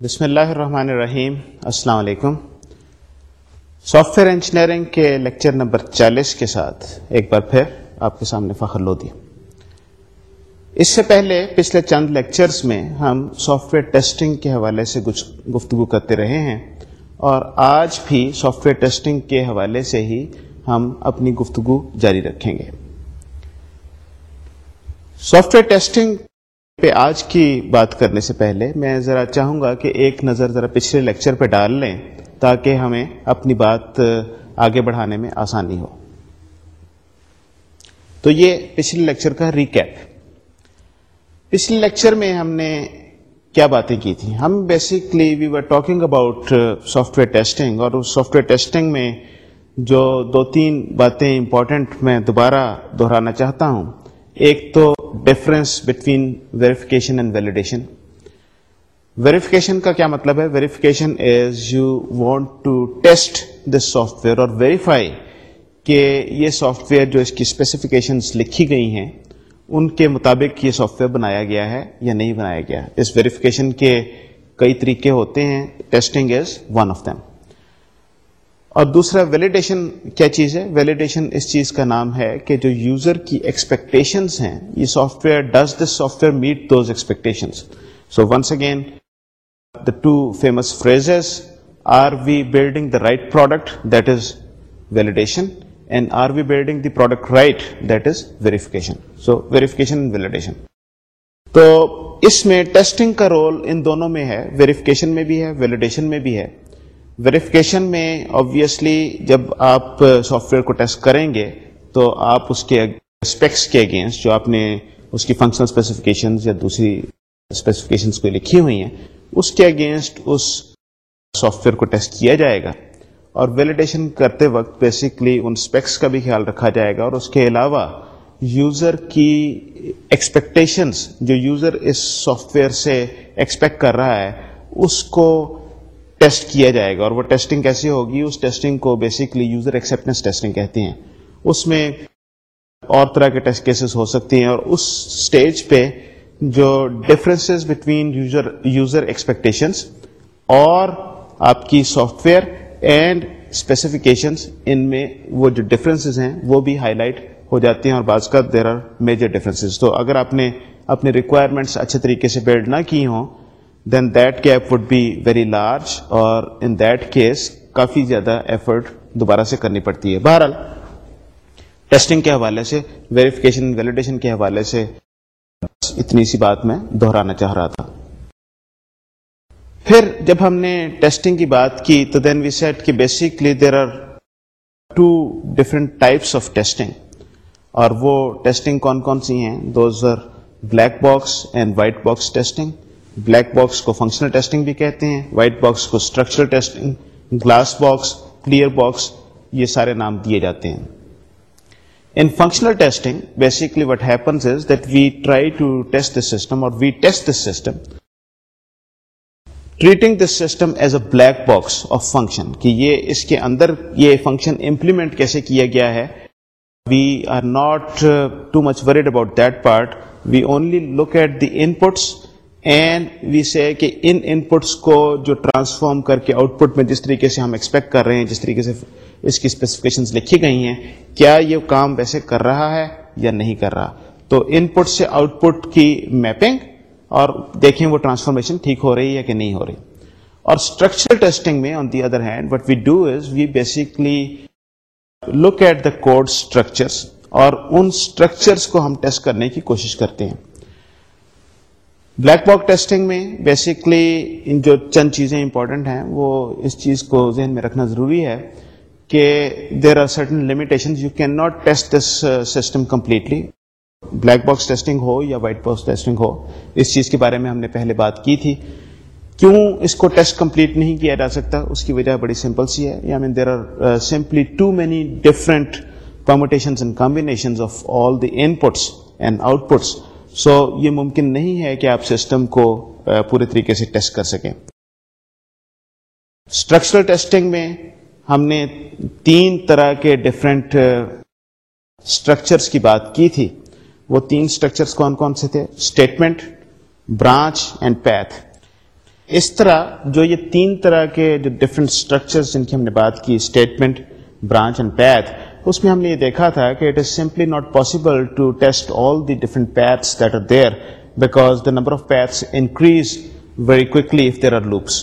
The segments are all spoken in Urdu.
بسم اللہ الرحمن الرحیم۔ السلام علیکم۔ سافٹ ویئر انجینئرنگ کے لیکچر نمبر چالیس کے ساتھ ایک بار پھر آپ کے سامنے فخر لو دیا اس سے پہلے پچھلے چند لیکچرز میں ہم سافٹ ویئر ٹیسٹنگ کے حوالے سے کچھ گفتگو کرتے رہے ہیں اور آج بھی سافٹ ویئر ٹیسٹنگ کے حوالے سے ہی ہم اپنی گفتگو جاری رکھیں گے۔ سافٹ ویئر ٹیسٹنگ پہ آج کی بات کرنے سے پہلے میں ذرا چاہوں گا کہ ایک نظر ذرا پچھلے لیکچر پہ ڈال لیں تاکہ ہمیں اپنی بات آگے بڑھانے میں آسانی ہو۔ تو یہ پچھلے لیکچر کا ریکیپ۔ پچھلے لیکچر میں ہم نے کیا باتیں کی تھیں؟ ہم basically we were talking about software testing اور اس سافٹ ویئر ٹیسٹنگ میں جو دو تین باتیں امپورٹنٹ میں دوبارہ دہرانا چاہتا ہوں ایک تو difference between verification and validation verification کا کیا مطلب ہے؟ Verification is you want to test this software اور ویریفائی کہ یہ سافٹ ویئر جو اس کی اسپیسیفکیشنس لکھی گئی ہیں، ان کے مطابق یہ سافٹ ویئر بنایا گیا ہے یا نہیں بنایا گیا۔ اس ویریفیکیشن کے کئی طریقے ہوتے ہیں۔ Testing is one of them اور دوسرا ویلیڈیشن کیا چیز ہے؟ ویلیڈیشن اس چیز کا نام ہے کہ جو یوزر کی ایکسپیکٹیشنس ہیں، یہ software does this software meet those expectations so once again the two famous phrases are we building the right product that is validation and are we building the product right that is verification so verification validation تو اس میں ٹیسٹنگ کا رول ان دونوں میں ہے ویریفیکیشن میں بھی ہے ویلیڈیشن میں بھی ہے۔ ویریفیکیشن میں آبویسلی جب آپ سافٹ ویئر کو ٹیسٹ کریں گے تو آپ اس کے اسپیکس کے اگینسٹ جو آپ نے اس کی فنکشنل اسپیسیفکیشنز یا دوسری اسپیسیفکیشنز کو لکھی ہوئی ہیں، اس کے اگینسٹ اس سافٹ ویئر کو ٹیسٹ کیا جائے گا۔ اور ویلیڈیشن کرتے وقت بیسکلی ان اسپیکس کا بھی خیال رکھا جائے گا اور اس کے علاوہ یوزر کی ایکسپیکٹیشنس جو یوزر اس سافٹ ویئر سے ایکسپیکٹ کر رہا ہے، اس کو ٹیسٹ کیا جائے گا اور وہ ٹیسٹنگ کیسی ہوگی، اس ٹیسٹنگ کو بیسکلی یوزر ایکسپٹینس ٹیسٹنگ کہتے ہیں۔ اس میں اور طرح کے ٹیسٹ کیسز ہو سکتے ہیں اور اس اسٹیج پہ جو difference between user user expectations اور آپ کی سافٹ ویئر اینڈ اسپیسیفکیشنس ان میں وہ جو ڈفرینسز ہیں وہ بھی ہائی لائٹ ہو جاتے ہیں اور بعض کا دیر آر میجر ڈفرینسز تو اگر آپ نے اپنے ریکوائرمنٹس اچھے طریقے سے بلڈ نہ کی ہوں then that gap would be very large اور ان دیٹ کیس کافی زیادہ ایفرٹ دوبارہ سے کرنی پڑتی ہے۔ بہرحال ٹیسٹنگ کے حوالے سے ویریفیکیشن ویلیڈیشن کے حوالے سے اتنی سی بات میں دہرانا چاہ رہا تھا۔ پھر جب ہم نے ٹیسٹنگ کی بات کی، تو دین وی سیٹ کہ basically there are two different types of testing اور وہ ٹیسٹنگ کون کون سی ہیں؟ Those are black box and white box testing black box کو فنکشنل ٹیسٹنگ بھی کہتے ہیں وائٹ باکس کو structural testing glass box clear box یہ سارے نام دیے جاتے ہیں۔ In functional testing basically what happens is that we try to test this system اور we test this system treating this system as a black box of function کہ یہ اس کے اندر یہ فنکشن امپلیمنٹ کیسے کیا گیا ہے۔ We are not too much worried about that part we only look at the inputs and we say کہ ان ان پٹس کو جو ٹرانسفارم کر کے آؤٹ پٹ میں جس طریقے سے ہم ایکسپیکٹ کر رہے ہیں، جس طریقے سے اس کی اسپیسیفکیشن لکھی گئی ہیں، کیا یہ کام ویسے کر رہا ہے یا نہیں کر رہا؟ تو ان پٹ سے آؤٹ پٹ کی میپنگ اور دیکھیں وہ ٹرانسفارمیشن ٹھیک ہو رہی ہے کہ نہیں ہو رہی۔ اور اسٹرکچرل ٹیسٹنگ میں on the other hand what we do is we basically look at the code structures اور ان اسٹرکچرس کو ہم ٹیسٹ کرنے کی کوشش کرتے ہیں۔ بلیک باک ٹیسٹنگ میں بیسکلی جو چند چیزیں امپورٹنٹ ہیں، وہ اس چیز کو ذہن میں رکھنا ضروری ہے کہ there are certain limitation you cannot test this system completely black box testing ہو یا وائٹ باکس ٹیسٹنگ ہو، اس چیز کے بارے میں ہم نے پہلے بات کی تھی۔ کیوں اس کو ٹیسٹ کمپلیٹ نہیں کیا جا سکتا؟ اس کی وجہ بڑی سمپل سی ہے۔ یا mean there are simply too many different permutation and combination of all the inputs and outputs so یہ ممکن نہیں ہے کہ آپ سسٹم کو پورے طریقے سے ٹیسٹ کر سکیں۔ اسٹرکچرل ٹیسٹنگ میں ہم نے تین طرح کے ڈفرینٹ اسٹرکچرس کی بات کی تھی۔ وہ تین اسٹرکچرس کون کون سے تھے؟ اسٹیٹمنٹ برانچ اینڈ پیتھ اس طرح جو یہ تین طرح کے جو ڈفرینٹ اسٹرکچر جن کی ہم نے بات کی اسٹیٹمنٹ برانچ اینڈ پیتھ اس میں ہم نے یہ دیکھا تھا کہ it is simply not possible to test all the different paths that are there because the number of paths increase very quickly if there are loops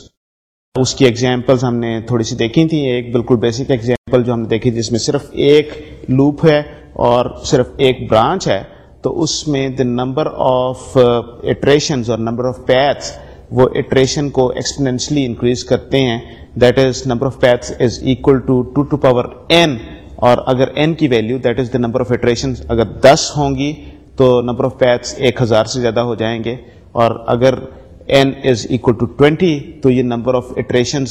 اس کی ایگزامپلس ہم نے تھوڑی سی دیکھی تھی، ایک بالکل بیسک ایگزامپل جو ہم نے دیکھی جس میں صرف ایک لوپ ہے اور صرف ایک برانچ ہے، تو اس میں دا نمبر آف اٹریشن اور نمبر آف پیتھس وہ اٹریشن کو ایکسپنینشلی انکریز کرتے ہیں۔ That is number of paths is equal to two to power n اور اگر این کی value that is the number of iteration اگر دس ہوں گی، تو نمبر آف پیتھس ایک ہزار سے زیادہ ہو جائیں گے۔ اور اگر N is equal to twenty تو یہ نمبر آف اٹریشن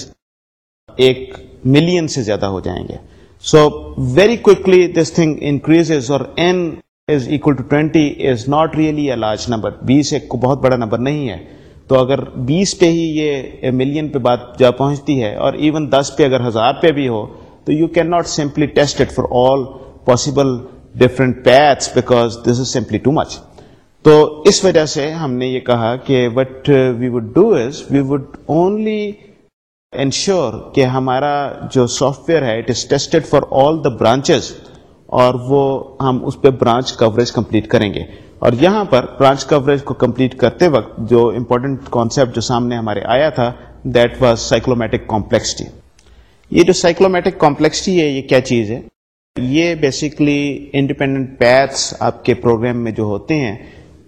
ایک ملین سے زیادہ ہو جائیں گے۔ So very quickly this thing increase اور n is equal to twenty is not really a large number بیس ایک کو بہت بڑا نمبر نہیں ہے۔ تو اگر بیس پہ ہی یہ ملین پہ بات جا پہنچتی ہے اور ایون دس پہ اگر ہزار پہ بھی ہو تو you cannot simply test it for all possible different paths because this is simply too much تو اس وجہ سے ہم نے یہ کہا کہ what we would do is we would only ensure کہ ہمارا جو سافٹ ویئر ہے it is tested for all the branches اور وہ ہم اس پہ برانچ کوریج کمپلیٹ کریں گے۔ اور یہاں پر برانچ کوریج کو کمپلیٹ کرتے وقت جو امپورٹنٹ کانسیپٹ جو سامنے ہمارے آیا تھا دیٹ واز سائیکلومیٹک کمپلیکسٹی یہ جو سائیکلومیٹک کمپلیکسٹی ہے، یہ کیا چیز ہے؟ یہ بیسکلی انڈیپینڈنٹ پیتھس آپ کے پروگرام میں جو ہوتے ہیں،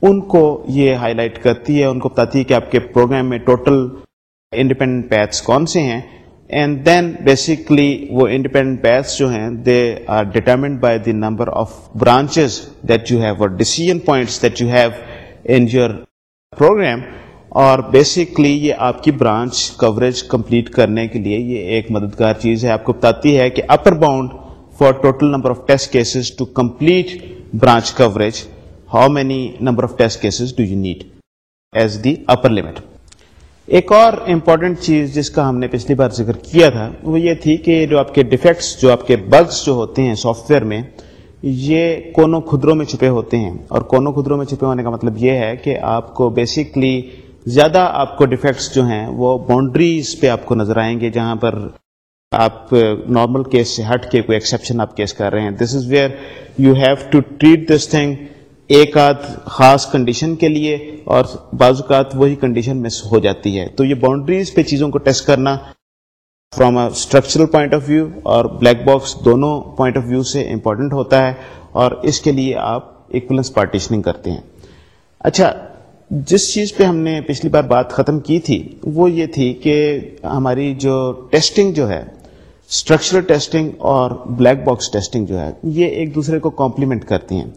ان کو یہ ہائی لائٹ کرتی ہے، ان کو بتاتی ہے کہ آپ کے پروگرام میں ٹوٹل انڈیپینڈنٹ پیتھس کون سے ہیں؟ اینڈ دین بیسکلی وہ انڈیپینڈنٹ پیتھس جو ہیں they are determined by the number of branches that you have اور decision points that you have in your program اور بیسکلی یہ آپ کی برانچ کوریج کمپلیٹ کرنے کے لیے یہ ایک مددگار چیز ہے۔ آپ کو بتاتی ہے کہ upper bound for total number of test cases to complete branch coverage how many number of test cases do you need as the upper limit ایک اور امپورٹنٹ چیز جس کا ہم نے پچھلی بار ذکر کیا تھا، وہ یہ تھی کہ جو آپ کے ڈیفیکٹس جو آپ کے بگس جو ہوتے ہیں سافٹ ویئر میں، یہ کونوں خدروں میں چھپے ہوتے ہیں۔ اور کونوں خدروں میں چھپے ہونے کا مطلب یہ ہے کہ آپ کو بیسکلی زیادہ آپ کو ڈیفیکٹس جو ہیں وہ باؤنڈریز پہ آپ کو نظر آئیں گے جہاں پر آپ نارمل کیس سے ہٹ کے کوئی ایکسیپشن آپ کیس کر رہے ہیں۔ This is where you have to treat this thing ایک آدھ خاص کنڈیشن کے لیے اور بعض اوقات وہی کنڈیشن مس ہو جاتی ہے۔ تو یہ باؤنڈریز پہ چیزوں کو ٹیسٹ کرنا from a structural point of view اور بلیک باکس دونوں پوائنٹ آف ویو سے امپورٹنٹ ہوتا ہے اور اس کے لیے آپ ایکولنس پارٹیشننگ کرتے ہیں۔ اچھا جس چیز پہ ہم نے پچھلی بار بات ختم کی تھی، وہ یہ تھی کہ ہماری جو ٹیسٹنگ جو ہے اسٹرکچرل ٹیسٹنگ اور بلیک باکس ٹیسٹنگ جو ہے، یہ ایک دوسرے کو کمپلیمنٹ کرتی ہیں۔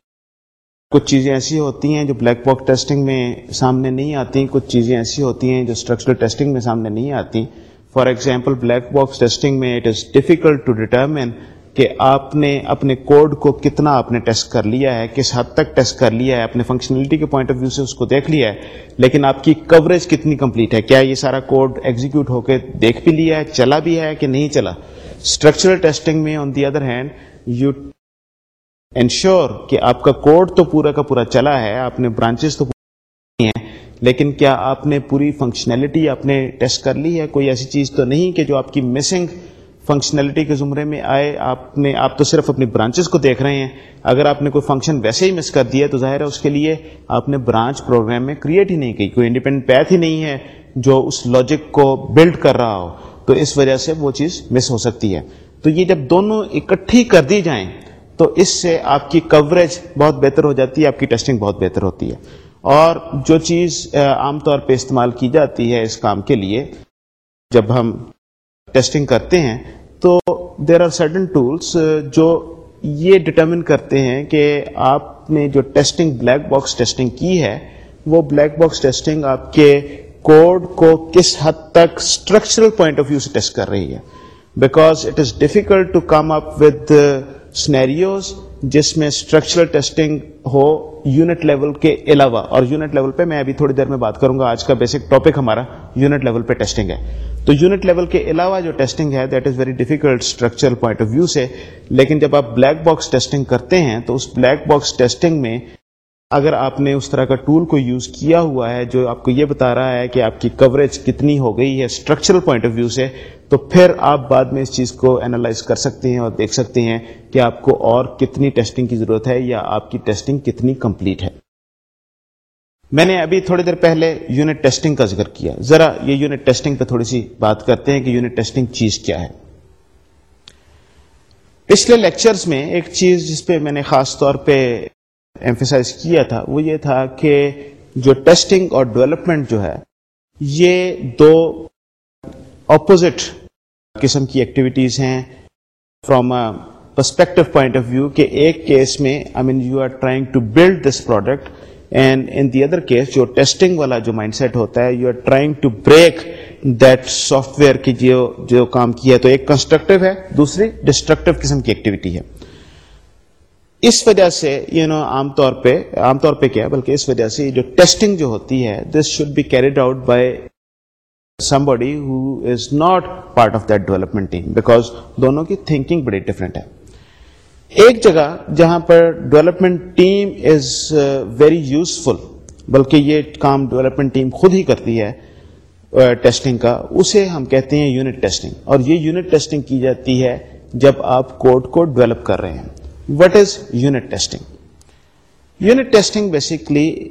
کچھ چیزیں ایسی ہوتی ہیں جو بلیک باکس ٹیسٹنگ میں سامنے نہیں آتی، کچھ چیزیں ایسی ہوتی ہیں جو اسٹرکچرل ٹیسٹنگ میں سامنے نہیں آتی۔ For example black box testing میں it is difficult to determine کہ آپ نے اپنے کوڈ کو کتنا آپ نے ٹیسٹ کر لیا ہے، کس حد تک ٹیسٹ کر لیا ہے، اپنے فنکشنلٹی کے پوائنٹ آف ویو سے اس کو دیکھ لیا ہے، لیکن آپ کی کوریج کتنی کمپلیٹ ہے؟ کیا یہ سارا کوڈ ایگزیکیوٹ ہو کے دیکھ بھی لیا ہے، چلا بھی ہے کہ نہیں چلا؟ اسٹرکچرل ٹیسٹنگ میں on the other hand you ensure کہ آپ کا کوڈ تو پورا کا پورا چلا ہے، آپ نے برانچز تو لیکن کیا آپ نے پوری فنکشنلٹی آپ نے ٹیسٹ کر لی ہے؟ کوئی ایسی چیز تو نہیں کہ جو آپ کی مسنگ فنکشنلٹی کے زمرے میں آئے، آپ نے، آپ تو صرف اپنی برانچز کو دیکھ رہے ہیں۔ اگر آپ نے کوئی فنکشن ویسے ہی مس کر دیا تو ظاہر ہے اس کے لیے آپ نے برانچ پروگرام میں کریٹ ہی نہیں کی، کوئی انڈیپینڈنٹ پیتھ ہی نہیں ہے جو اس لاجک کو بلڈ کر رہا ہو۔ تو اس وجہ سے وہ چیز مس ہو سکتی ہے۔ تو یہ جب دونوں اکٹھی کر دی جائیں، تو اس سے آپ کی کوریج بہت بہتر ہو جاتی ہے، آپ کی ٹیسٹنگ بہت بہتر ہوتی ہے۔ اور جو چیز عام طور پہ استعمال کی جاتی ہے اس کام کے لیے، جب ہم ٹیسٹنگ کرتے ہیں تو دیر آر سرٹن ٹولس جو یہ ڈٹرمن کرتے ہیں کہ آپ نے جو ٹیسٹنگ بلیک باکس ٹیسٹنگ کی ہے، وہ بلیک باکس ٹیسٹنگ آپ کے کوڈ کو کس حد تک اسٹرکچرل پوائنٹ آف ویو سے ٹیسٹ کر رہی ہے. Because it is difficult to come up with scenarios جس میں اسٹرکچرل ٹیسٹنگ ہو یونٹ لیول کے علاوہ، اور یونٹ لیول پہ میں ابھی تھوڑی دیر میں بات کروں گا، آج کا بیسک ٹاپک ہمارا یونٹ لیول پہ ٹیسٹنگ ہے۔ تو یونٹ لیول کے علاوہ جو ٹیسٹنگ ہے that is very difficult structural point of view سے، لیکن جب آپ بلیک باکس ٹیسٹنگ کرتے ہیں، تو اس بلیک باکس ٹیسٹنگ میں اگر آپ نے اس طرح کا ٹول کو یوز کیا ہوا ہے جو آپ کو یہ بتا رہا ہے کہ آپ کی کوریج کتنی ہو گئی ہے اسٹرکچرل پوائنٹ آف ویو سے، تو پھر آپ بعد میں اس چیز کو اینالائز کر سکتے ہیں اور دیکھ سکتے ہیں کہ آپ کو اور کتنی ٹیسٹنگ کی ضرورت ہے یا آپ کی ٹیسٹنگ کتنی کمپلیٹ ہے۔ میں نے ابھی تھوڑی دیر پہلے یونٹ ٹیسٹنگ کا ذکر کیا۔ ذرا یہ یونٹ ٹیسٹنگ پہ تھوڑی سی بات کرتے ہیں کہ یونٹ ٹیسٹنگ چیز کیا ہے۔ پچھلے لیکچرز میں ایک چیز جس پہ میں نے خاص طور پہ ایمفیسائز کیا تھا، وہ یہ تھا کہ جو ٹیسٹنگ اور ڈیولپمنٹ جو ہے، یہ دو اپوزٹ قسم کی ایکٹیویٹیز ہیں from perspective point of view کہ ایک کیس میں I mean you are trying to build this product and in the other case جو ٹیسٹنگ والا جو مائنڈ سیٹ ہوتا ہے you are trying to break that software کی جو جو کام کیا ہے تو ایک کنسٹرکٹیو ہے، دوسری ڈسٹرکٹیو قسم کی ایکٹیویٹی ہے۔ اس وجہ سے یو نو عام طور پہ عام طور پہ کیا بلکہ اس وجہ سے جو ٹیسٹنگ جو ہوتی ہے this should be carried out by somebody who is not part of that development team because دونوں کی تھنکنگ بڑی ڈفرینٹ ہے۔ ایک جگہ جہاں پر development team is very useful بلکہ یہ کام ڈیولپمنٹ ٹیم خود ہی کرتی ہے ٹیسٹنگ uh, کا اسے ہم کہتے ہیں یونٹ ٹیسٹنگ اور یہ یونٹ ٹیسٹنگ کی جاتی ہے جب آپ کوڈ کو ڈیولپ کر رہے ہیں۔ What is unit testing unit testing basically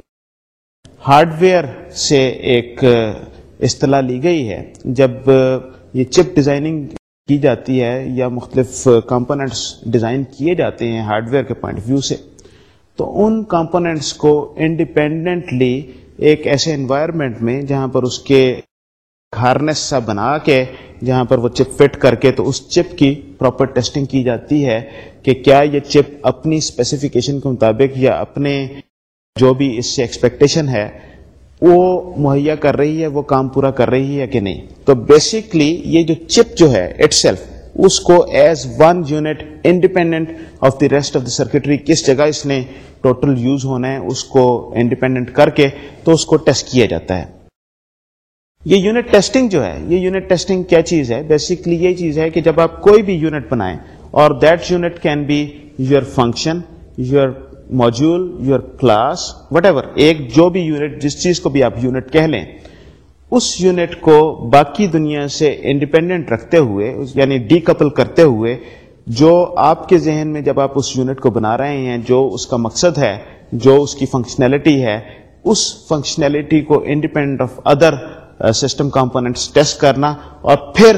hardware سے ایک اصطلاح لی گئی ہے۔ جب یہ چپ ڈیزائننگ کی جاتی ہے یا مختلف کمپوننٹس ڈیزائن کیے جاتے ہیں ہارڈ ویئر کے پوائنٹ آف ویو سے، تو ان کمپوننٹس کو انڈیپینڈنٹلی ایک ایسے انوائرمنٹ میں جہاں پر اس کے ہارنس سا بنا کے جہاں پر وہ چپ فٹ کر کے تو اس چپ کی پراپر ٹیسٹنگ کی جاتی ہے کہ کیا یہ چپ اپنی اسپیسیفکیشن کے مطابق یا اپنے جو بھی اس سے ایکسپیکٹیشن ہے، وہ مہیا کر رہی ہے، وہ کام پورا کر رہی ہے کہ نہیں؟ تو بیسکلی یہ جو چپ جو ہے اٹ سیلف اس کو as one unit independent of the rest of the circuitry کس جگہ اس نے ٹوٹل یوز ہونا ہے، اس کو انڈیپینڈنٹ کر کے تو اس کو ٹیسٹ کیا جاتا ہے۔ یہ یونٹ ٹیسٹنگ جو ہے، یہ یونٹ ٹیسٹنگ کیا چیز ہے؟ بیسکلی یہ چیز ہے کہ جب آپ کوئی بھی یونٹ بنائیں اور that unit can be your function your module your class whatever ایک جو بھی یونٹ جس چیز کو بھی آپ یونٹ کہہ لیں، اس یونٹ کو باقی دنیا سے انڈیپینڈنٹ رکھتے ہوئے یعنی ڈی کپل کرتے ہوئے، جو آپ کے ذہن میں جب آپ اس یونٹ کو بنا رہے ہیں، جو اس کا مقصد ہے، جو اس کی فنکشنلٹی ہے، اس فنکشنلٹی کو independent of other system components test کرنا اور پھر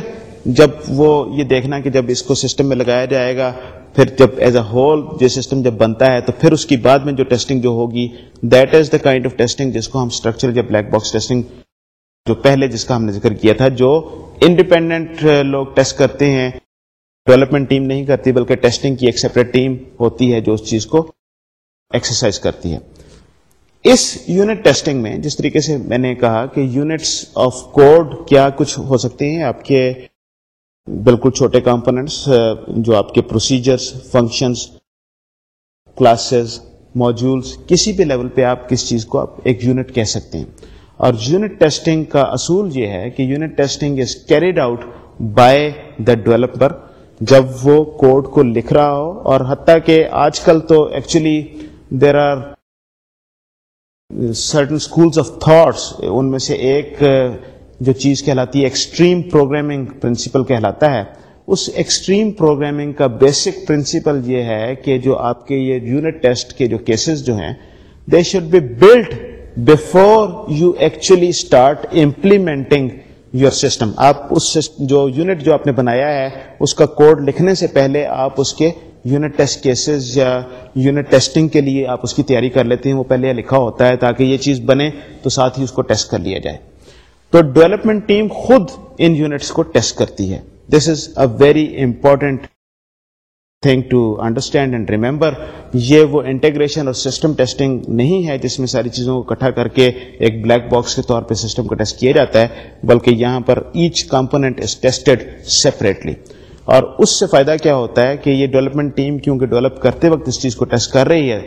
جب وہ یہ دیکھنا کہ جب اس کو سسٹم میں لگایا جائے گا، پھر جب ایز اے ہول جو سسٹم جب بنتا ہے تو پھر اس کی بعد میں جو ٹیسٹنگ جو ہوگی that is the kind of testing جس کو ہم اسٹرکچر یا بلیک باکس ٹیسٹنگ جو پہلے جس کا ہم نے ذکر کیا تھا، جو انڈیپینڈنٹ لوگ ٹیسٹ کرتے ہیں۔ ڈیولپمنٹ ٹیم نہیں کرتی، بلکہ ٹیسٹنگ کی ایک سیپریٹ ٹیم ہوتی ہے جو اس چیز کو ایکسرسائز کرتی ہے۔ اس یونٹ ٹیسٹنگ میں جس طریقے سے میں نے کہا کہ یونٹس آف کوڈ کیا کچھ ہو سکتے ہیں، آپ کے بالکل چھوٹے کمپوننٹس جو آپ کے پروسیجرس فنکشنس کلاسز موجولس کسی بھی لیول پہ آپ کس چیز کو آپ ایک یونٹ کہہ سکتے ہیں۔ اور یونٹ ٹیسٹنگ کا اصول یہ ہے کہ unit testing is carried out by the developer جب وہ کوڈ کو لکھ رہا ہو، اور حتیٰ کہ آج کل تو actually there are certain schools of thoughts ان میں سے ایک جو چیز کہلاتی ہے ایکسٹریم پروگرامنگ پرنسپل کہلاتا ہے۔ اس ایکسٹریم پروگرامنگ کا بیسک پرنسپل یہ ہے کہ جو آپ کے یہ یونٹ ٹیسٹ کے جو کیسز جو ہیں they should be build before you actually start implementing your system آپ اس جو یونٹ جو آپ نے بنایا ہے، اس کا کوڈ لکھنے سے پہلے آپ اس کے یونٹ ٹیسٹ کیسز یا یونٹ ٹیسٹنگ کے لیے آپ اس کی تیاری کر لیتے ہیں، وہ پہلے لکھا ہوتا ہے تاکہ یہ چیز بنے تو ساتھ ہی اس کو ٹیسٹ کر لیا جائے۔ تو ڈیولپمنٹ ٹیم خود ان یونٹس کو ٹیسٹ کرتی ہے۔ This is a very important thing to understand and remember یہ وہ انٹیگریشن اور سسٹم ٹیسٹنگ نہیں ہے جس میں ساری چیزوں کو اکٹھا کر کے ایک بلیک باکس کے طور پہ سسٹم کو ٹیسٹ کیا جاتا ہے، بلکہ یہاں پر each component is tested separately اور اس سے فائدہ کیا ہوتا ہے کہ یہ ڈیولپمنٹ ٹیم کیونکہ ڈیولپ کرتے وقت اس چیز کو ٹیسٹ کر رہی ہے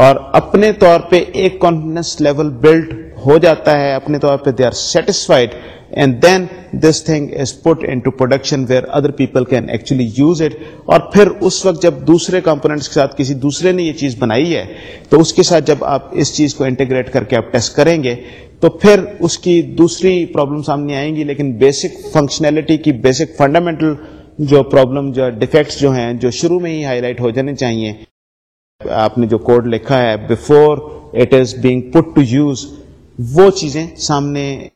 اور اپنے طور پہ ایک کانفیڈنس لیول بلڈ ہو جاتا ہے، اپنے طور پہ they are satisfied and then this thing is put into production where other people can actually use it اور پھر اس وقت جب دوسرے کمپوننٹس کے ساتھ کسی دوسرے نے یہ چیز بنائی ہے، تو اس کے ساتھ جب آپ اس چیز کو انٹیگریٹ کر کے آپ ٹیسٹ کریں گے، تو پھر اس کی دوسری پرابلم سامنے آئیں گی، لیکن بیسک فنکشنلٹی کی بیسک فنڈامنٹل جو پرابلم جو ڈیفیکٹس جو ہیں، جو شروع میں ہی ہائی لائٹ ہو جانے چاہیے۔ آپ نے جو کوڈ لکھا ہے before it is being put to use وہ چیزیں سامنے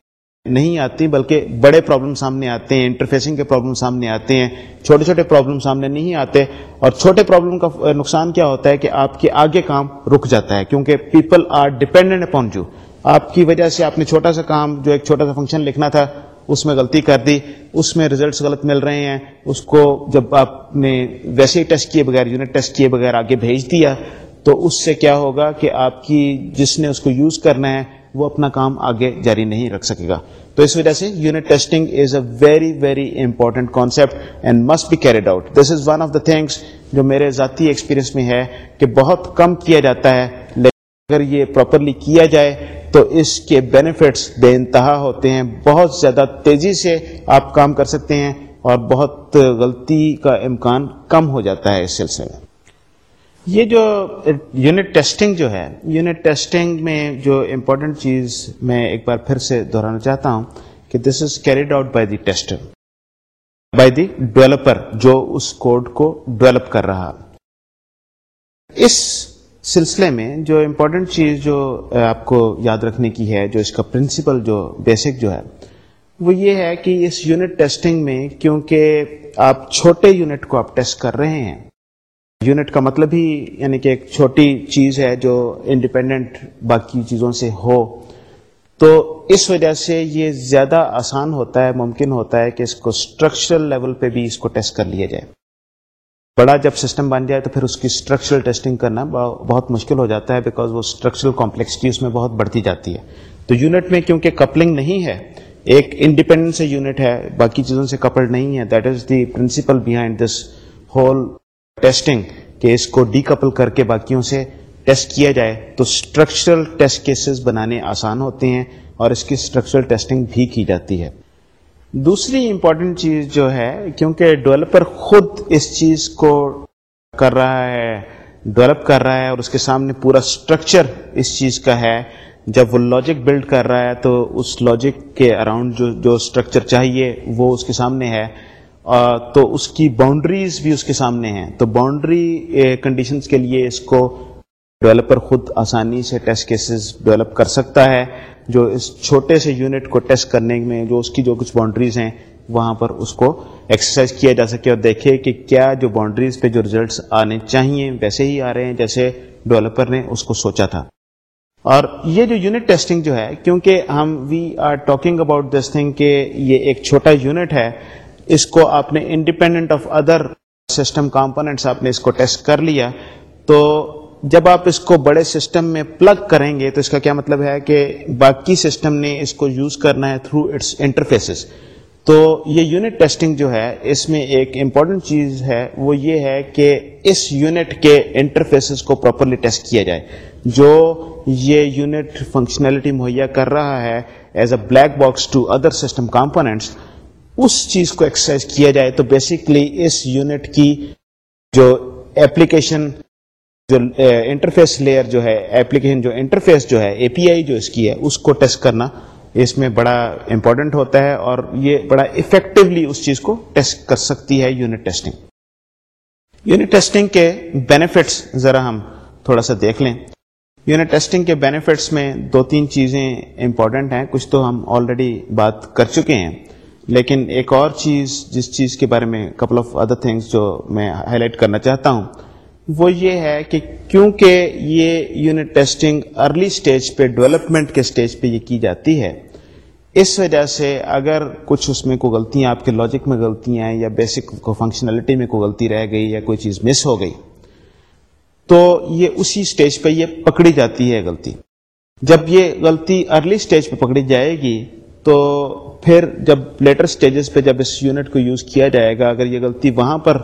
نہیں آتی، بلکہ بڑے پرابلم سامنے آتے ہیں انٹرفیسنگ کے پرابلم سامنے آتے ہیں۔ چھوٹے چھوٹے پرابلم سامنے نہیں آتے، اور چھوٹے پرابلم کا نقصان کیا ہوتا ہے کہ آپ کے آگے کام رک جاتا ہے، کیونکہ people are dependent upon you آپ کی وجہ سے آپ نے چھوٹا سا کام، جو ایک چھوٹا سا فنکشن لکھنا تھا اس میں غلطی کر دی، اس میں ریزلٹس غلط مل رہے ہیں، اس کو جب آپ نے ویسے ہی ٹیسٹ کیے بغیر یونٹ ٹیسٹ کیے بغیر آگے بھیج دیا، تو اس سے کیا ہوگا کہ آپ کی جس نے اس کو یوز کرنا ہے، وہ اپنا کام آگے جاری نہیں رکھ سکے گا۔ تو اس وجہ سے unit testing is a very very important concept and must be carried out this is one of the things جو میرے ذاتی ایکسپیرینس میں ہے کہ بہت کم کیا جاتا ہے اگر یہ پراپرلی کیا جائے تو اس کے بینیفٹس بے انتہا ہوتے ہیں۔ بہت زیادہ تیزی سے آپ کام کر سکتے ہیں اور بہت غلطی کا امکان کم ہو جاتا ہے اس سلسلے میں۔ یہ جو یونٹ ٹیسٹنگ جو ہے یونٹ ٹیسٹنگ میں جو امپورٹنٹ چیز میں ایک بار پھر سے دہرانا چاہتا ہوں کہ this is carried out by the tester by the developer جو اس کوڈ کو ڈیولپ کر رہا۔ اس سلسلے میں جو امپورٹنٹ چیز جو آپ کو یاد رکھنے کی ہے، جو اس کا پرنسپل جو بیسک جو ہے، وہ یہ ہے کہ اس یونٹ ٹیسٹنگ میں کیونکہ آپ چھوٹے یونٹ کو آپ ٹیسٹ کر رہے ہیں یونٹ کا مطلب ہی یعنی کہ ایک چھوٹی چیز ہے جو انڈیپینڈنٹ باقی چیزوں سے ہو۔ تو اس وجہ سے یہ زیادہ آسان ہوتا ہے، ممکن ہوتا ہے کہ اس کو اسٹرکچرل لیول پہ بھی اس کو ٹیسٹ کر لیا جائے۔ بڑا جب سسٹم بن جائے تو پھر اس کی اسٹرکچرل ٹیسٹنگ کرنا بہت مشکل ہو جاتا ہے بیکاز وہ اسٹرکچرل کمپلیکسٹی اس میں بہت بڑھتی جاتی ہے۔ تو یونٹ میں کیونکہ کپلنگ نہیں ہے، ایک انڈیپینڈنٹ سے یونٹ ہے، باقی چیزوں سے کپلڈ نہیں ہے۔ That is the principle behind this whole testing کہ اس کو ڈی کپل کر کے باقیوں سے ٹیسٹ کیا جائے۔ تو اسٹرکچرل ٹیسٹ کیسز بنانے آسان ہوتے ہیں اور اس کی اسٹرکچرل ٹیسٹنگ بھی کی جاتی ہے۔ دوسری امپورٹنٹ چیز جو ہے، کیونکہ ڈیولپر خود اس چیز کو کر رہا ہے ڈیولپ کر رہا ہے اور اس کے سامنے پورا اسٹرکچر اس چیز کا ہے۔ جب وہ لاجک بلڈ کر رہا ہے تو اس لاجک کے اراؤنڈ جو جو اسٹرکچر چاہیے وہ اس کے سامنے ہے۔ تو اس کی باؤنڈریز بھی اس کے سامنے ہیں۔ تو باؤنڈری کنڈیشنز کے لیے اس کو ڈیولپر خود آسانی سے ٹیسٹ کیسز ڈیولپ کر سکتا ہے۔ جو اس چھوٹے سے یونٹ کو ٹیسٹ کرنے میں جو اس کی جو کچھ باؤنڈریز ہیں، وہاں پر اس کو ایکسرسائز کیا جا سکے اور دیکھے کہ کیا جو باؤنڈریز پہ جو ریزلٹس آنے چاہیے، ویسے ہی آ رہے ہیں جیسے ڈیولپر نے اس کو سوچا تھا۔ اور یہ جو یونٹ ٹیسٹنگ جو ہے، کیونکہ ہم we are talking about this thing کہ یہ ایک چھوٹا یونٹ ہے، اس کو آپ نے independent of other system components آپ نے اس کو ٹیسٹ کر لیا، تو جب آپ اس کو بڑے سسٹم میں پلگ کریں گے تو اس کا کیا مطلب ہے کہ باقی سسٹم نے اس کو یوز کرنا ہے تھرو اٹس انٹرفیسز تو یہ یونٹ ٹیسٹنگ جو ہے، اس میں ایک امپورٹنٹ چیز ہے، وہ یہ ہے کہ اس یونٹ کے انٹرفیسز کو پراپرلی ٹیسٹ کیا جائے۔ جو یہ یونٹ فنکشنلٹی مہیا کر رہا ہے as a black box to other system components اس چیز کو ایکسرسائز کیا جائے۔ تو بیسکلی اس یونٹ کی جو ایپلیکیشن جو انٹرفیس لیئر جو ہے ایپلیکیشن جو انٹرفیس جو ہے اے پی آئی جو اس کی ہے، اس کو ٹیسٹ کرنا اس میں بڑا امپورٹنٹ ہوتا ہے اور یہ بڑا افیکٹولی اس چیز کو ٹیسٹ کر سکتی ہے یونٹ ٹیسٹنگ یونٹ ٹیسٹنگ کے بینیفٹس ذرا ہم تھوڑا سا دیکھ لیں. یونٹ ٹیسٹنگ کے بینیفٹس میں دو تین چیزیں امپورٹنٹ ہیں، کچھ تو ہم آلریڈی بات کر چکے ہیں. لیکن ایک اور چیز، جس چیز کے بارے میں کپل آف ادر تھنگس جو میں ہائی لائٹ کرنا چاہتا ہوں وہ یہ ہے کہ کیونکہ یہ یونٹ ٹیسٹنگ ارلی سٹیج پہ ڈیولپمنٹ کے سٹیج پہ یہ کی جاتی ہے، اس وجہ سے اگر کچھ اس میں کوئی غلطیاں آپ کے لاجک میں غلطیاں ہیں یا بیسک فنکشنلٹی میں کوئی غلطی رہ گئی یا کوئی چیز مس ہو گئی، تو یہ اسی سٹیج پہ یہ پکڑی جاتی ہے غلطی۔ جب یہ غلطی ارلی سٹیج پہ پکڑی جائے گی، تو پھر جب لیٹر سٹیجز پہ جب اس یونٹ کو یوز کیا جائے گا، اگر یہ غلطی وہاں پر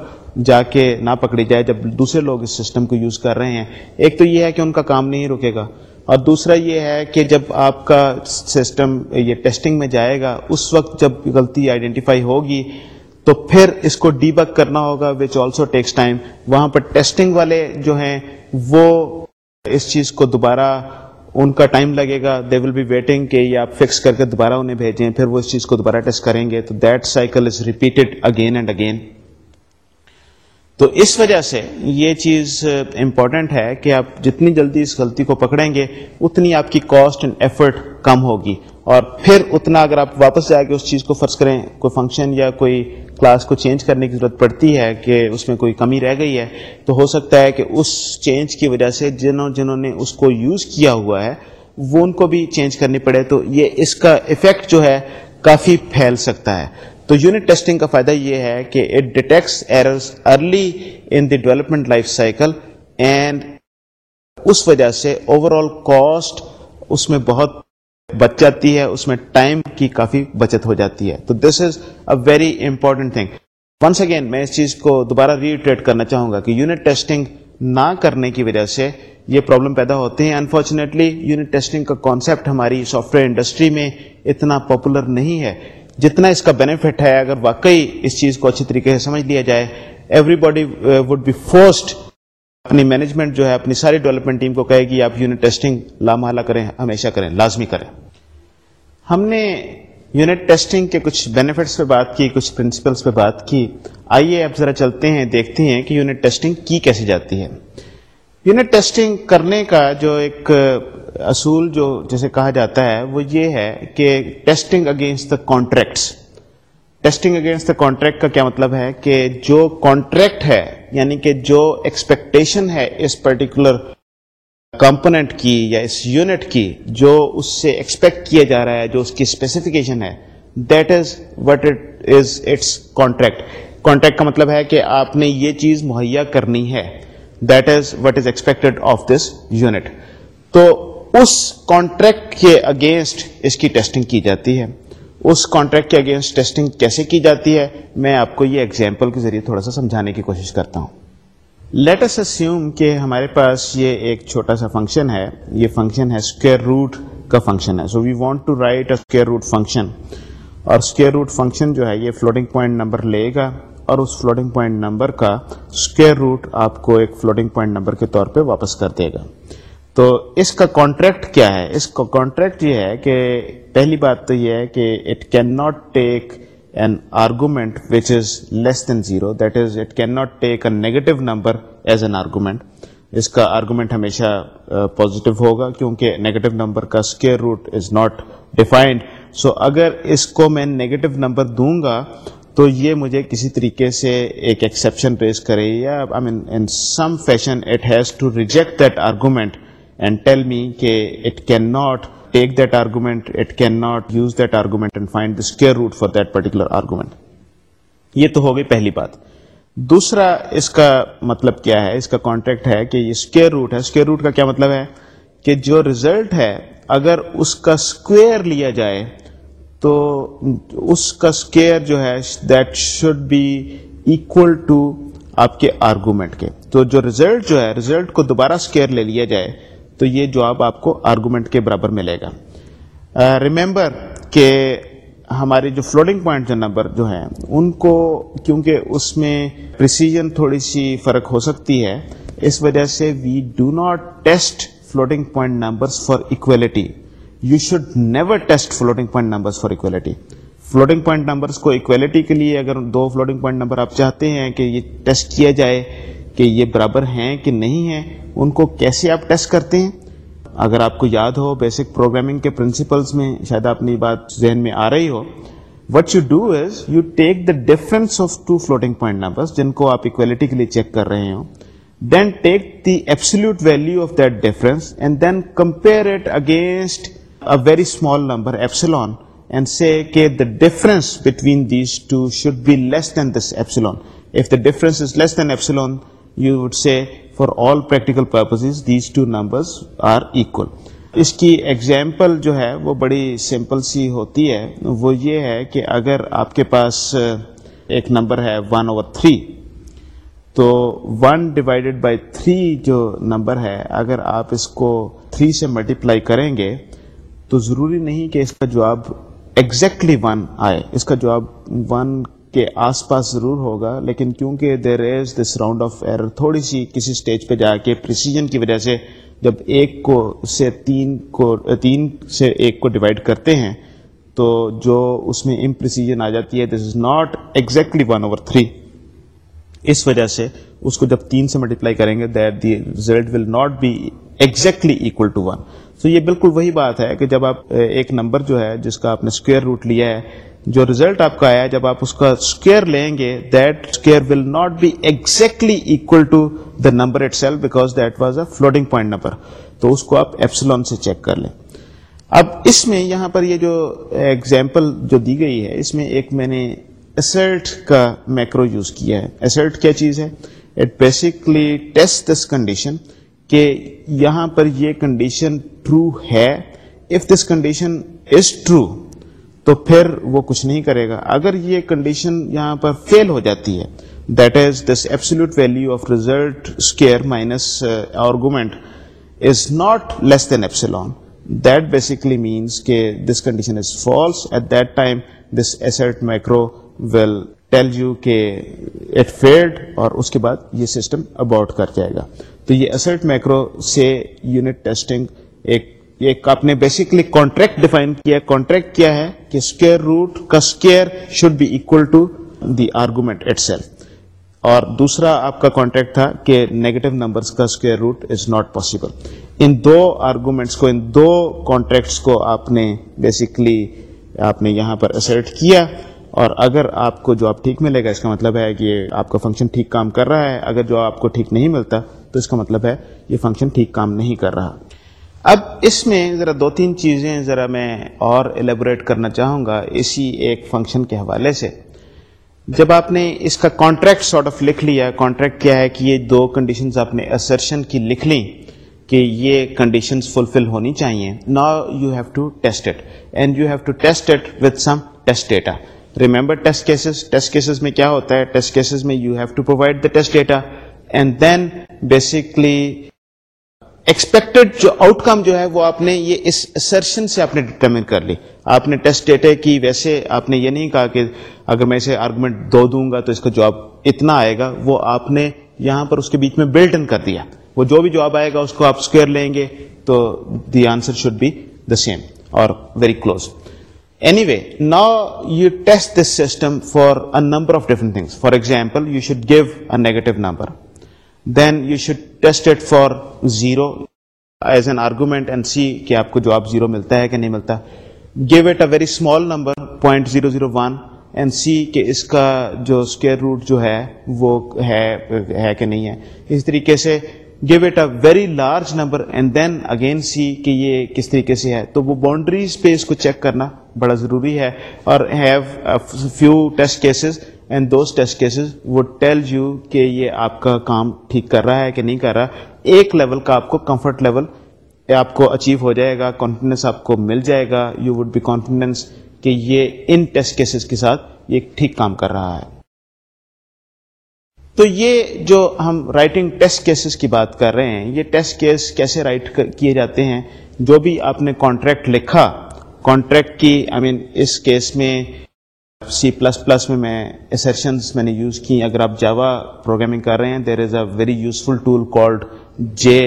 جا کے نہ پکڑی جائے جب دوسرے لوگ اس سسٹم کو یوز کر رہے ہیں۔ ایک تو یہ ہے کہ ان کا کام نہیں رکے گا۔ اور دوسرا یہ ہے کہ جب آپ کا سسٹم یہ ٹیسٹنگ میں جائے گا، اس وقت جب غلطی آئیڈینٹیفائی ہوگی، تو پھر اس کو ڈی بک کرنا ہوگا وچ آلسو ٹیکس ٹائم وہاں پر ٹیسٹنگ والے جو ہیں، وہ اس چیز کو دوبارہ ان کا ٹائم لگے گا۔ دے ول بی ویٹنگ کہ یہ آپ فکس کر کے دوبارہ انہیں بھیجیں، پھر وہ اس چیز کو دوبارہ ٹیسٹ کریں گے۔ تو that cycle is repeated again and again تو اس وجہ سے یہ چیز امپورٹنٹ ہے کہ آپ جتنی جلدی اس غلطی کو پکڑیں گے، اتنی آپ کی کاسٹ اینڈ ایفرٹ کم ہوگی۔ اور پھر اتنا اگر آپ واپس جا کے اس چیز کو فرض کریں، کوئی فنکشن یا کوئی کلاس کو چینج کرنے کی ضرورت پڑتی ہے کہ اس میں کوئی کمی رہ گئی ہے، تو ہو سکتا ہے کہ اس چینج کی وجہ سے جنہوں جنہوں نے اس کو یوز کیا ہوا ہے، وہ ان کو بھی چینج کرنی پڑے۔ تو یہ اس کا افیکٹ جو ہے کافی پھیل سکتا ہے۔ تو یونٹ ٹیسٹنگ کا فائدہ یہ ہے کہ it detects errors early in the development life cycle and اس وجہ سے اوور آل کاسٹ اس میں بہت بچ جاتی ہے، اس میں ٹائم کی کافی بچت ہو جاتی ہے۔ تو this is a very important thing once again میں اس چیز کو دوبارہ ریٹریٹ کرنا چاہوں گا کہ یونٹ ٹیسٹنگ نہ کرنے کی وجہ سے یہ پرابلم پیدا ہوتے ہیں۔ انفارچونیٹلی یونٹ ٹیسٹنگ کا کانسیپٹ ہماری سافٹ ویئر انڈسٹری میں اتنا پاپولر نہیں ہے۔ جتنا اس کا بینیفٹ ہے، اگر واقعی اس چیز کو اچھی طریقے سے سمجھ لیا جائے everybody would be forced اپنی مینجمنٹ جو ہے، اپنی ساری ڈیولپمنٹ ٹیم کو کہے گی آپ یونٹ ٹیسٹنگ لامحالہ کریں، ہمیشہ کریں، لازمی کریں۔ ہم نے یونٹ ٹیسٹنگ کے کچھ بینیفٹس پہ بات کی، کچھ پرنسپلس پہ بات کی۔ آئیے اب ذرا چلتے ہیں، دیکھتے ہیں کہ یونٹ ٹیسٹنگ کی کیسے جاتی ہے۔ یونٹ ٹیسٹنگ کرنے کا جو ایک اصول جو جیسے کہا جاتا ہے وہ یہ ہے کہ testing against the contracts testing against the contract کا کیا مطلب ہے کہ جو کانٹریکٹ ہے یعنی کہ جو ایکسپیکٹیشن ہے اس پرٹیکولر کمپوننٹ کی یا اس یونٹ کی جو اس سے ایکسپیکٹ کیا جا رہا ہے، جو اس کی اسپیسیفکیشن ہے that is what it is its contract contract کا مطلب ہے کہ آپ نے یہ چیز مہیا کرنی ہے that is what is expected of this unit تو اس کانٹریکٹ کے اگینسٹ اس کی ٹیسٹنگ کی جاتی ہے۔ اس کانٹریکٹ کے اگینسٹ ٹیسٹنگ کیسے کی جاتی ہے؟ میں آپ کو یہ ایگزامپل کے ذریعے تھوڑا سا سمجھانے کی کوشش کرتا ہوں۔ لیٹس اسیوم کہ ہمارے پاس یہ ایک چھوٹا سا فنکشن ہے۔ یہ فنکشن ہے اسکوئر روٹ کا فنکشن ہے۔ So we want to write a square root function اور اسکوئر روٹ فنکشن جو ہے یہ فلوٹنگ پوائنٹ نمبر لے گا۔ اور اس فلوٹنگ پوائنٹ نمبر کا اسکوئر روٹ آپ کو ایک فلوٹنگ پوائنٹ نمبر کے طور پہ واپس کر دے گا۔ تو اس کا کانٹریکٹ کیا ہے؟ اس کا کانٹریکٹ یہ ہے کہ پہلی بات تو یہ ہے کہ it can not take an argument which is less than zero that is it can not take a negative number as an argument اس کا آرگومنٹ ہمیشہ پازیٹو uh, ہوگا کیونکہ نیگیٹو نمبر کا square root is not defined so اگر اس کو میں نیگیٹو نمبر دوں گا تو یہ مجھے کسی طریقے سے ایک ایکسیپشن ریز کرے یا I mean in some fashion it has to reject that argument and tell me کہ it can not take that argument it can not use that argument and find the square root for that particular argument یہ تو ہو گئی پہلی بات دوسرا اس کا مطلب کیا ہے اس کا کانٹیکٹ ہے کہ یہ اسکیئر روٹ ہے اسکیئر روٹ کا کیا مطلب ہے کہ جو ریزلٹ ہے اگر اس کا اسکوئر لیا جائے تو اس کا اسکیئر جو ہے that should be equal to آپ کے آرگومنٹ کے تو جو ریزلٹ جو ہے ریزلٹ کو دوبارہ اسکیئر لے لیا جائے تو یہ جواب آپ کو آرگومنٹ کے برابر ملے گا۔ ریمبر کہ ہماری جو فلوٹنگ پوائنٹ جو نمبر جو ہیں، ان کو کیونکہ اس میں پریسیجن تھوڑی سی فرق ہو سکتی ہے، اس وجہ سے we do not test floating point number for equality you should never test floating point number for equality floating point number کو اکویلٹی کے لیے اگر دو فلوٹنگ پوائنٹ نمبر آپ چاہتے ہیں کہ یہ ٹیسٹ کیا جائے کہ یہ برابر ہیں کہ نہیں ہیں، ان کو کیسے آپ ٹیسٹ کرتے ہیں؟ اگر آپ کو یاد ہو بیسک پروگرامنگ کے پرنسپلس میں شاید آپ اپنی بات ذہن میں آ رہی ہو what you do is you take the difference of two floating point number جن کو آپ اکویلٹی کے لیے چیک کر رہے ہو then take the absolute value of that difference and then compare it against a very small number epsilon and see کہ the difference between these two should be less than this epsilon if the difference is less than epsilon you would say for all practical purposes these two numbers are equal. اس کی ایگزامپل جو ہے، وہ بڑی سمپل سی ہوتی ہے. وہ یہ ہے کہ اگر آپ کے پاس ایک نمبر ہے ون اوور تھری تو ون ڈیوائڈیڈ بائی تھری جو نمبر ہے، اگر آپ اس کو تھری سے ملٹیپلائی کریں گے، تو ضروری نہیں کہ اس کا جواب ایگزیکٹلی ون آئے. اس کا جواب ون کے آس پاس ضرور ہوگا، لیکن کیونکہ there is this round off error تھوڑی سی کسی اسٹیج پہ جا کے پریسیجن کی وجہ سے جب ایک کو سے تین کو، تین سے ایک کو ڈیوائڈ کرتے ہیں، تو جو اس میں امپریسیجن آ جاتی ہے this is not exactly one over three اس وجہ سے اس کو جب تین سے ملٹیپلائی کریں گے that the result will not be exactly equal to one so یہ بالکل وہی بات ہے کہ جب آپ ایک نمبر جو ہے، جس کا آپ نے اسکوئر روٹ لیا ہے جو ریزلٹ آپ کا آیا جب آپ اس کا اسکوئر لیں گے that square will not be exactly equal to the number itself because that was a floating point number تو اس کو آپ ایپسلون سے چیک کر لیں۔ اب اس میں یہاں پر یہ جو ایگزامپل جو دی گئی ہے، اس میں ایک میں نے اسلٹ کا میکرو یوز کیا ہے۔ اسلٹ کیا چیز ہے؟ It basically test this condition کہ یہاں پر یہ کنڈیشن ٹرو ہے۔ If this condition is true تو پھر وہ کچھ نہیں کرے گا۔ اگر یہ کنڈیشن یہاں پر فیل ہو جاتی ہے that is this absolute value of result square minus argument is not less than epsilon that basically means کہ this condition is false at that time this assert macro will tell you کہ اٹ فیلڈ اور اس کے بعد یہ سسٹم اباؤٹ کر جائے گا۔ تو یہ اسٹ میکرو سے یونٹ ٹیسٹنگ ایک ایک آپ نے بیسکلی کانٹریکٹ ڈیفائن کیا کانٹریکٹ کیا ہے کہ اسکیئر روٹ کا square should be equal to the argument itself اور دوسرا آپ کا کانٹریکٹ تھا کہ نیگیٹو نمبرس کا square root is not possible ان دو آرگومنٹس کو، ان دو کانٹریکٹس کو آپ نے بیسکلی آپ نے یہاں پر اسرٹ کیا۔ اور اگر آپ کو جو آپ ٹھیک ملے گا، اس کا مطلب ہے کہ آپ کا فنکشن ٹھیک کام کر رہا ہے۔ اگر جو آپ کو ٹھیک نہیں ملتا، تو اس کا مطلب ہے یہ فنکشن ٹھیک کام نہیں کر رہا۔ اب اس میں ذرا دو تین چیزیں ذرا میں اور ایلیبوریٹ کرنا چاہوں گا، اسی ایک فنکشن کے حوالے سے۔ جب آپ نے اس کا کانٹریکٹ سارٹ آف لکھ لیا کانٹریکٹ کیا ہے کہ یہ دو کنڈیشنز آپ نے اسرشن کی لکھ لی کہ یہ کنڈیشنز فلفل ہونی چاہیے۔ نا you have to test it and you have to test it with some test data remember test cases test cases میں کیا ہوتا ہے؟ ٹیسٹ کیسز میں you have to provide the test data and then basically expected جو آؤٹ کم جو ہے وہ آپ نے یہ اس اسرشن سے آپ نے ڈٹرمن کر لی۔ آپ نے ٹیسٹ ڈیٹا کی ویسے آپ نے یہ نہیں کہا کہ اگر میں اسے آرگومنٹ دو دوں گا تو اس کا جواب اتنا آئے گا۔ وہ آپ نے یہاں پر اس کے بیچ میں بلٹ ان کر دیا۔ وہ جو بھی جواب آئے گا اس کو آپ اسکوئر لیں گے۔ تو the answer should be the same اور very close Anyway, now you test this system for a number of different things. For example, you should give a negative number. Then you should test it for 0 as an argument and see ki aapko jawab 0 milta hai ki nahin milta. Give it a very small number, 0.001, and see کہ اس کا جو اسکوئر روٹ جو ہے وہ ہے کہ نہیں ہے اس طریقے سے give it a very large number and then again see کہ یہ کس طریقے سے ہے تو وہ باؤنڈریز پہ اس کو چیک کرنا بڑا ضروری ہے اور have few test cases and those test cases وہ ٹیل یو کہ یہ آپ کا کام ٹھیک کر رہا ہے کہ نہیں کر رہا۔ ایک لیول کا آپ کو کمفرٹ لیول آپ کو اچیو ہو جائے گا کانفیڈینس آپ کو مل جائے گا۔ یو وڈ بی کانفیڈینس کہ یہ ان ٹیسٹ کیسز کے ساتھ یہ ٹھیک کام کر رہا ہے۔ تو یہ جو ہم رائٹنگ ٹیسٹ کیسز کی بات کر رہے ہیں، یہ ٹیسٹ کیس کیسے رائٹ کیے جاتے ہیں؟ جو بھی آپ نے کانٹریکٹ لکھا کانٹریکٹ کی آئی مین اس کیس میں سی پلس پلس میں میں اسرشنس میں نے یوز کی۔ اگر آپ جاوا پروگرامنگ کر رہے ہیں there is a very useful tool called J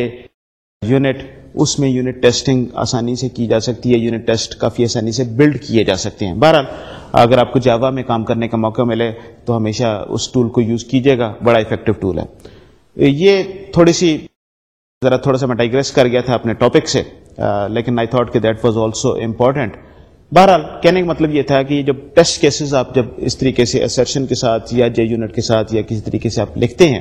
unit اس میں یونٹ ٹیسٹنگ آسانی سے کی جا سکتی ہے۔ یونٹ ٹیسٹ کافی آسانی سے بلڈ کیے جا سکتے ہیں۔ بہرحال، اگر آپ کو جاوا میں کام کرنے کا موقع ملے، تو ہمیشہ اس ٹول کو یوز کیجیے گا۔ بڑا افیکٹو ٹول ہے۔ یہ تھوڑی سی، ذرا تھوڑا سا میں ڈائگریس کر گیا تھا اپنے ٹاپک سے لیکن آئی تھاٹ کہ دیٹ واز آلسو امپورٹنٹ بہرحال کہنے کا مطلب یہ تھا کہ جب ٹیسٹ کیسز آپ جب اس طریقے سے اسرشن کے ساتھ یا جے یونٹ کے ساتھ یا کسی طریقے سے آپ لکھتے ہیں،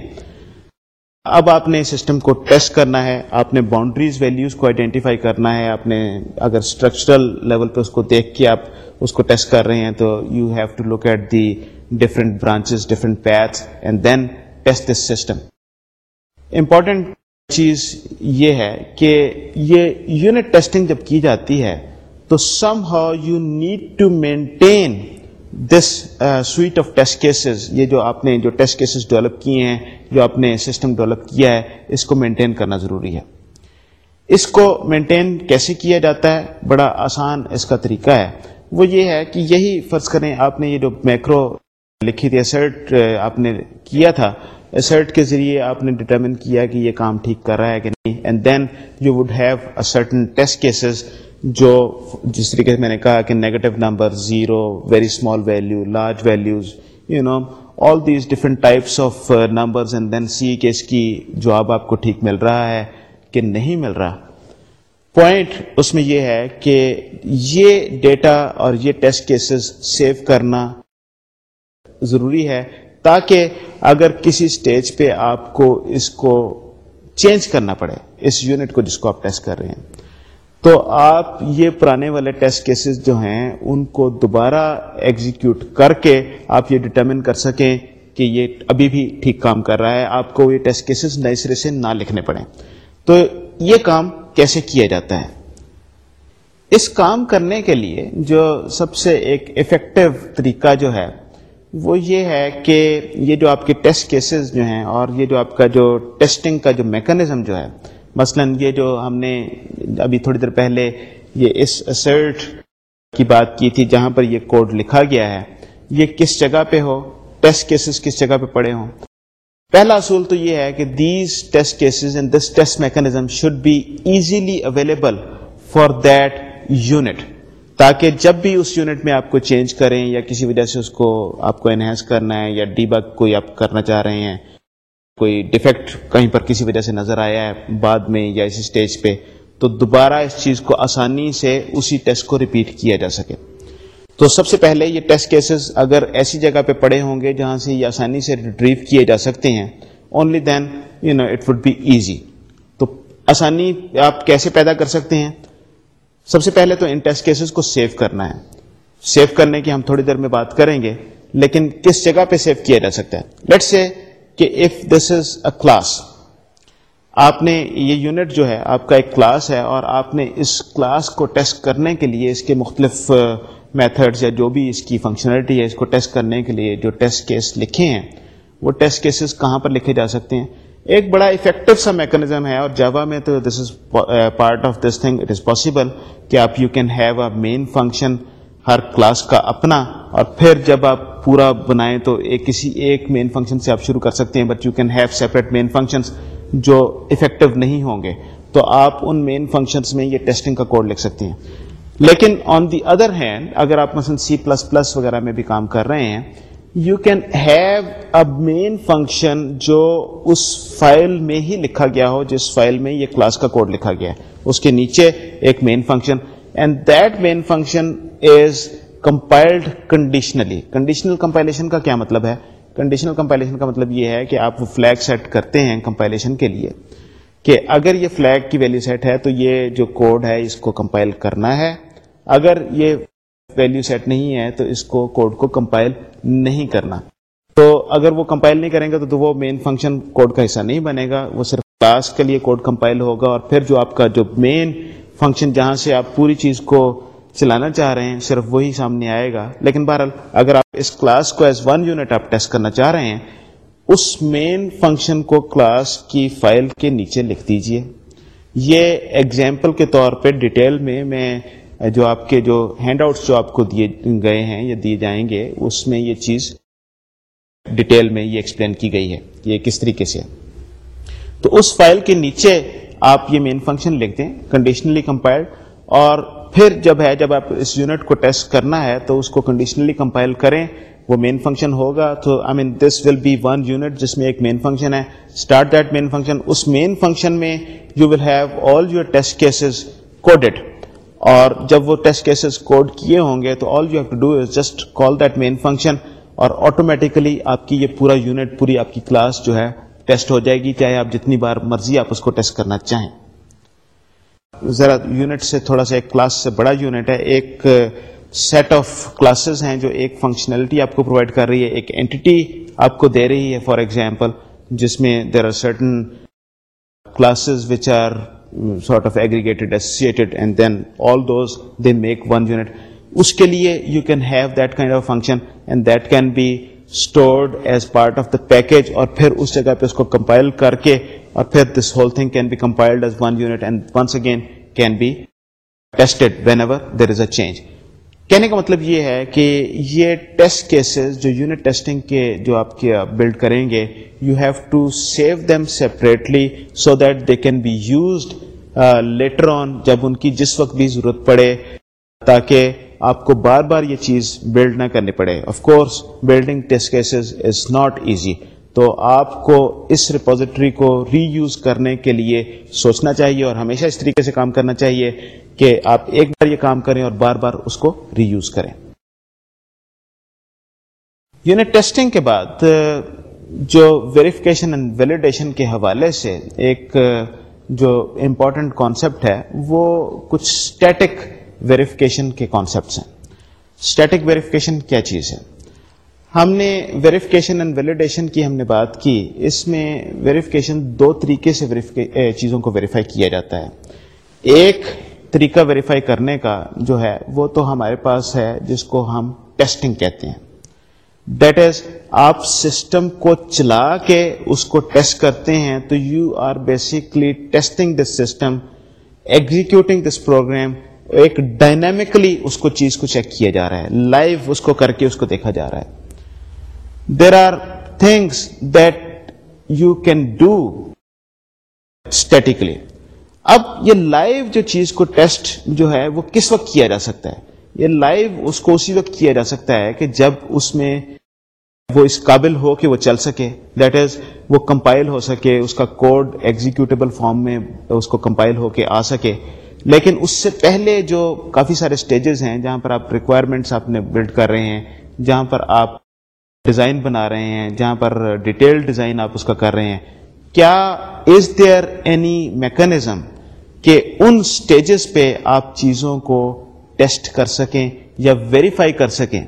اب آپ نے سسٹم کو ٹیسٹ کرنا ہے، آپ نے باؤنڈریز ویلیوز کو آئیڈینٹیفائی کرنا ہے، آپ نے اگر اسٹرکچرل لیول پہ اس کو دیکھ کے آپ اس کو ٹیسٹ کر رہے ہیں تو you have to look at the different branches different path and then test this system important چیز یہ ہے کہ یہ یونٹ ٹیسٹنگ جب کی جاتی ہے تو somehow you need to maintain this suite of test cases یہ جو آپ نے جو ٹیسٹ کیسز ڈیولپ کیے ہیں، جو آپ نے سسٹم ڈیولپ کیا ہے، اس کو مینٹین کرنا ضروری ہے. اس کو مینٹین کیسے کیا جاتا ہے؟ بڑا آسان اس کا طریقہ ہے. وہ یہ ہے کہ یہی فرض کریں آپ نے یہ جو میکرو لکھی تھی اسرٹ uh, آپ نے کیا تھا اسرٹ کے ذریعے آپ نے ڈٹرمن کیا کہ یہ کام ٹھیک کر رہا ہے کہ نہیں. And then you would have certain test cases جو جس طریقے سے میں نے کہا کہ negative number zero very small value large values you know all these different types of numbers and then see کہ اس کی جواب آپ کو ٹھیک مل رہا ہے کہ نہیں مل رہا۔ پوائنٹ اس میں یہ ہے کہ یہ ڈیٹا اور یہ ٹیسٹ کیسز سیو کرنا ضروری ہے تاکہ اگر کسی سٹیج پہ آپ کو اس کو چینج کرنا پڑے، اس یونٹ کو جس کو آپ ٹیسٹ کر رہے ہیں۔ تو آپ یہ پرانے والے ٹیسٹ کیسز جو ہیں، ان کو دوبارہ ایگزیکیوٹ کر کے آپ یہ ڈٹرمن کر سکیں کہ یہ ابھی بھی ٹھیک کام کر رہا ہے، آپ کو یہ ٹیسٹ کیسز نئے سرے سے نہ لکھنے پڑیں۔ تو یہ کام کیسے کیا جاتا ہے؟ اس کام کرنے کے لیے جو سب سے ایک افیکٹو طریقہ جو ہے، وہ یہ ہے کہ یہ جو آپ کے ٹیسٹ کیسز جو ہیں اور یہ جو آپ کا جو ٹیسٹنگ کا جو میکانزم جو ہے مثلا یہ جو ہم نے ابھی تھوڑی دیر پہلے یہ اس اسرٹ کی بات کی تھی جہاں پر یہ کوڈ لکھا گیا ہے، یہ کس جگہ پہ ہو؟ ٹیسٹ کیسز کس جگہ پہ پڑے ہوں؟ پہلا اصول تو یہ ہے کہ these test cases and this test mechanism should be easily available for that unit تاکہ جب بھی اس یونٹ میں آپ کو چینج کریں یا کسی وجہ سے اس کو آپ کو انہینس کرنا ہے یا ڈی بگ کوئی آپ کرنا چاہ رہے ہیں کوئی ڈیفیکٹ کہیں پر کسی وجہ سے نظر آیا ہے بعد میں یا اسی اسٹیج پہ، تو دوبارہ اس چیز کو آسانی سے اسی ٹیسٹ کو ریپیٹ کیا جا سکے۔ تو سب سے پہلے یہ ٹیسٹ کیسز اگر ایسی جگہ پہ پڑے ہوں گے جہاں سے یہ آسانی سے ریٹریو کیے جا سکتے ہیں only then you know it would be easy تو آسانی آپ کیسے پیدا کر سکتے ہیں؟ سب سے پہلے تو ان ٹیسٹ کیسز کو سیو کرنا ہے۔ سیو کرنے کی ہم تھوڑی دیر میں بات کریں گے، لیکن کس جگہ پہ سیو کیا جا سکتا ہے؟ لیٹ سے کہ if this is a class آپ نے یہ یونٹ جو ہے، آپ کا ایک کلاس ہے اور آپ نے اس کلاس کو ٹیسٹ کرنے کے لیے اس کے مختلف میتھڈز یا جو بھی اس کی فنکشنلٹی ہے اس کو ٹیسٹ کرنے کے لیے جو ٹیسٹ کیس لکھے ہیں، وہ ٹیسٹ کیسز کہاں پر لکھے جا سکتے ہیں؟ ایک بڑا افیکٹو سا میکنزم ہے اور جاوا میں تو this is part of this thing it is possible کہ آپ you can have a main function Hare class کا اپنا، اور پھر جب آپ پورا بنائیں تو ایک کسی ایک مین فنکشن سے آپ شروع کر سکتے ہیں but you can have separate main functions جو افیکٹو نہیں ہوں گے۔ تو آپ ان مین فنکشنس میں یہ ٹیسٹنگ کا کوڈ لکھ سکتے ہیں۔ لیکن آن دی ادر ہینڈ اگر آپ مثلا سی پلس پلس وغیرہ میں بھی کام کر رہے ہیں you can have a main function جو اس فائل میں ہی لکھا گیا ہو، جس فائل میں یہ کلاس کا کوڈ لکھا گیا ہے۔ اس کے نیچے ایک main function and that main function is compiled conditionally conditional compilation کا کیا مطلب ہے؟ کنڈیشنل کمپائلیشن کا مطلب یہ ہے کہ آپ وہ فلیگ سیٹ کرتے ہیں کمپائلیشن کے لیے کہ اگر یہ فلیگ کی ویلیو سیٹ ہے تو یہ جو کوڈ ہے اس کو کمپائل کرنا ہے۔ اگر یہ ویلیو سیٹ نہیں ہے تو اس کو کوڈ کو کمپائل نہیں کرنا۔ تو اگر وہ کمپائل نہیں کریں گے تو, تو وہ مین فنکشن کوڈ کا حصہ نہیں بنے گا۔ وہ صرف کلاس کے لیے کوڈ کمپائل ہوگا اور پھر جو آپ کا جو مین فنکشن جہاں سے آپ پوری چیز کو چلانا چاہ رہے ہیں، صرف وہی سامنے آئے گا۔ لیکن بہرحال، اگر آپ اس کلاس کو ایز ون یونٹ آپ ٹیسٹ کرنا چاہ رہے ہیں، اس مین فنکشن کو کلاس کی فائل کے نیچے لکھ دیجیے۔ یہ ایگزامپل کے طور پہ ڈیٹیل میں میں جو آپ کے جو ہینڈ آؤٹس جو آپ کو دیے گئے ہیں یا دیے جائیں گے، اس میں یہ چیز ڈیٹیل میں یہ ایکسپلین کی گئی ہے۔ یہ کس طریقے سے تو اس فائل کے نیچے آپ یہ مین فنکشن لکھ دیں۔ کنڈیشنلی کمپائلڈ اور پھر جب ہے، جب آپ اس یونٹ کو ٹیسٹ کرنا ہے، تو اس کو کنڈیشنلی کمپائل کریں۔ وہ مین فنکشن ہوگا۔ تو I mean this will be one unit جس میں ایک مین فنکشن ہے۔ اسٹارٹ دیٹ مین فنکشن اس مین فنکشن میں you will have all your test cases coded اور جب وہ ٹیسٹ کیسز کوڈ کیے ہوں گے، تو all you have to do is just call that main function اور آٹومیٹیکلی آپ کی یہ پورا یونٹ پوری آپ کی کلاس جو ہے ٹیسٹ ہو جائے گی۔ چاہے آپ جتنی بار مرضی آپ اس کو ٹیسٹ کرنا چاہیں۔ ذرا یونٹ سے تھوڑا سا ایک کلاس سے بڑا یونٹ ہے، ایک سیٹ آف کلاسز ہیں جو ایک فنکشنلٹی آپ کو پرووائڈ کر رہی ہے، ایک اینٹی آپ کو دے رہی ہے فار ایگزامپل جس میں there are certain classes which are sort of aggregated associated and then all those they make one unit اس کے لیے you can have that kind of function and that can be stored as part of the package اور پھر اس جگہ پہ اس کو کمپائل کر کے karke, aur phir this whole thing can be compiled as one unit and once again can be tested whenever there is a change. کہنے کا مطلب یہ ہے کہ یہ ٹیسٹ کیسز جو یونٹ ٹیسٹنگ کے جو آپ کے بلڈ کریں گے you have to save them separately so that they can be used later on جب ان کی جس وقت بھی ضرورت پڑے تاکہ آپ کو بار بار یہ چیز بلڈ نہ کرنی پڑے of course building test cases is not easy تو آپ کو اس ریپوزیٹری کو ری یوز کرنے کے لیے سوچنا چاہیے اور ہمیشہ اس طریقے سے کام کرنا چاہیے کہ آپ ایک بار یہ کام کریں اور بار بار اس کو ری یوز کریں۔ یعنی یونٹ ٹیسٹنگ کے بعد، جو ویریفیکیشن اینڈ ویلیڈیشن کے حوالے سے ایک، جو امپورٹنٹ کانسیپٹ ہے، وہ کچھ اسٹیٹک ویریفیکیشن کے کانسیپٹس ہیں۔ اسٹیٹک ویریفیکیشن کیا چیز ہے؟ ہم نے ویریفیکیشن اینڈ ویلیڈیشن کی ہم نے بات کی۔ اس میں ویریفیکیشن دو طریقے سے چیزوں کو ویریفائی کیا جاتا ہے۔ ایک طریقہ ویریفائی کرنے کا جو ہے، وہ تو ہمارے پاس ہے، جس کو ہم ٹیسٹنگ کہتے ہیں۔ دیٹ از آپ سسٹم کو چلا کے اس کو ٹیسٹ کرتے ہیں، تو you are basically testing this system executing this program ایک ڈائنامکلی اس کو چیز کو چیک کیا جا رہا ہے۔ لائیو اس کو کر کے اس کو دیکھا جا رہا ہے۔ There are things that you can do statically اب یہ لائیو جو چیز کو ٹیسٹ جو ہے وہ کس وقت کیا جا سکتا ہے؟ یہ لائیو اس کو اسی وقت کیا جا سکتا ہے کہ جب اس میں وہ اس قابل ہو کہ وہ چل سکے دیٹ از وہ کمپائل ہو سکے، اس کا کوڈ ایگزیکٹیبل فارم میں اس کو کمپائل ہو کے آ سکے۔ لیکن اس سے پہلے جو کافی سارے سٹیجز ہیں جہاں پر آپ ریکوائرمنٹس آپ نے بلڈ کر رہے ہیں، جہاں پر آپ ڈیزائن بنا رہے ہیں، جہاں پر ڈیٹیل ڈیزائن آپ اس کا کر رہے ہیں۔ کیا از دیئر اینی میکنزم کہ ان سٹیجز پہ آپ چیزوں کو ٹیسٹ کر سکیں یا ویریفائی کر سکیں؟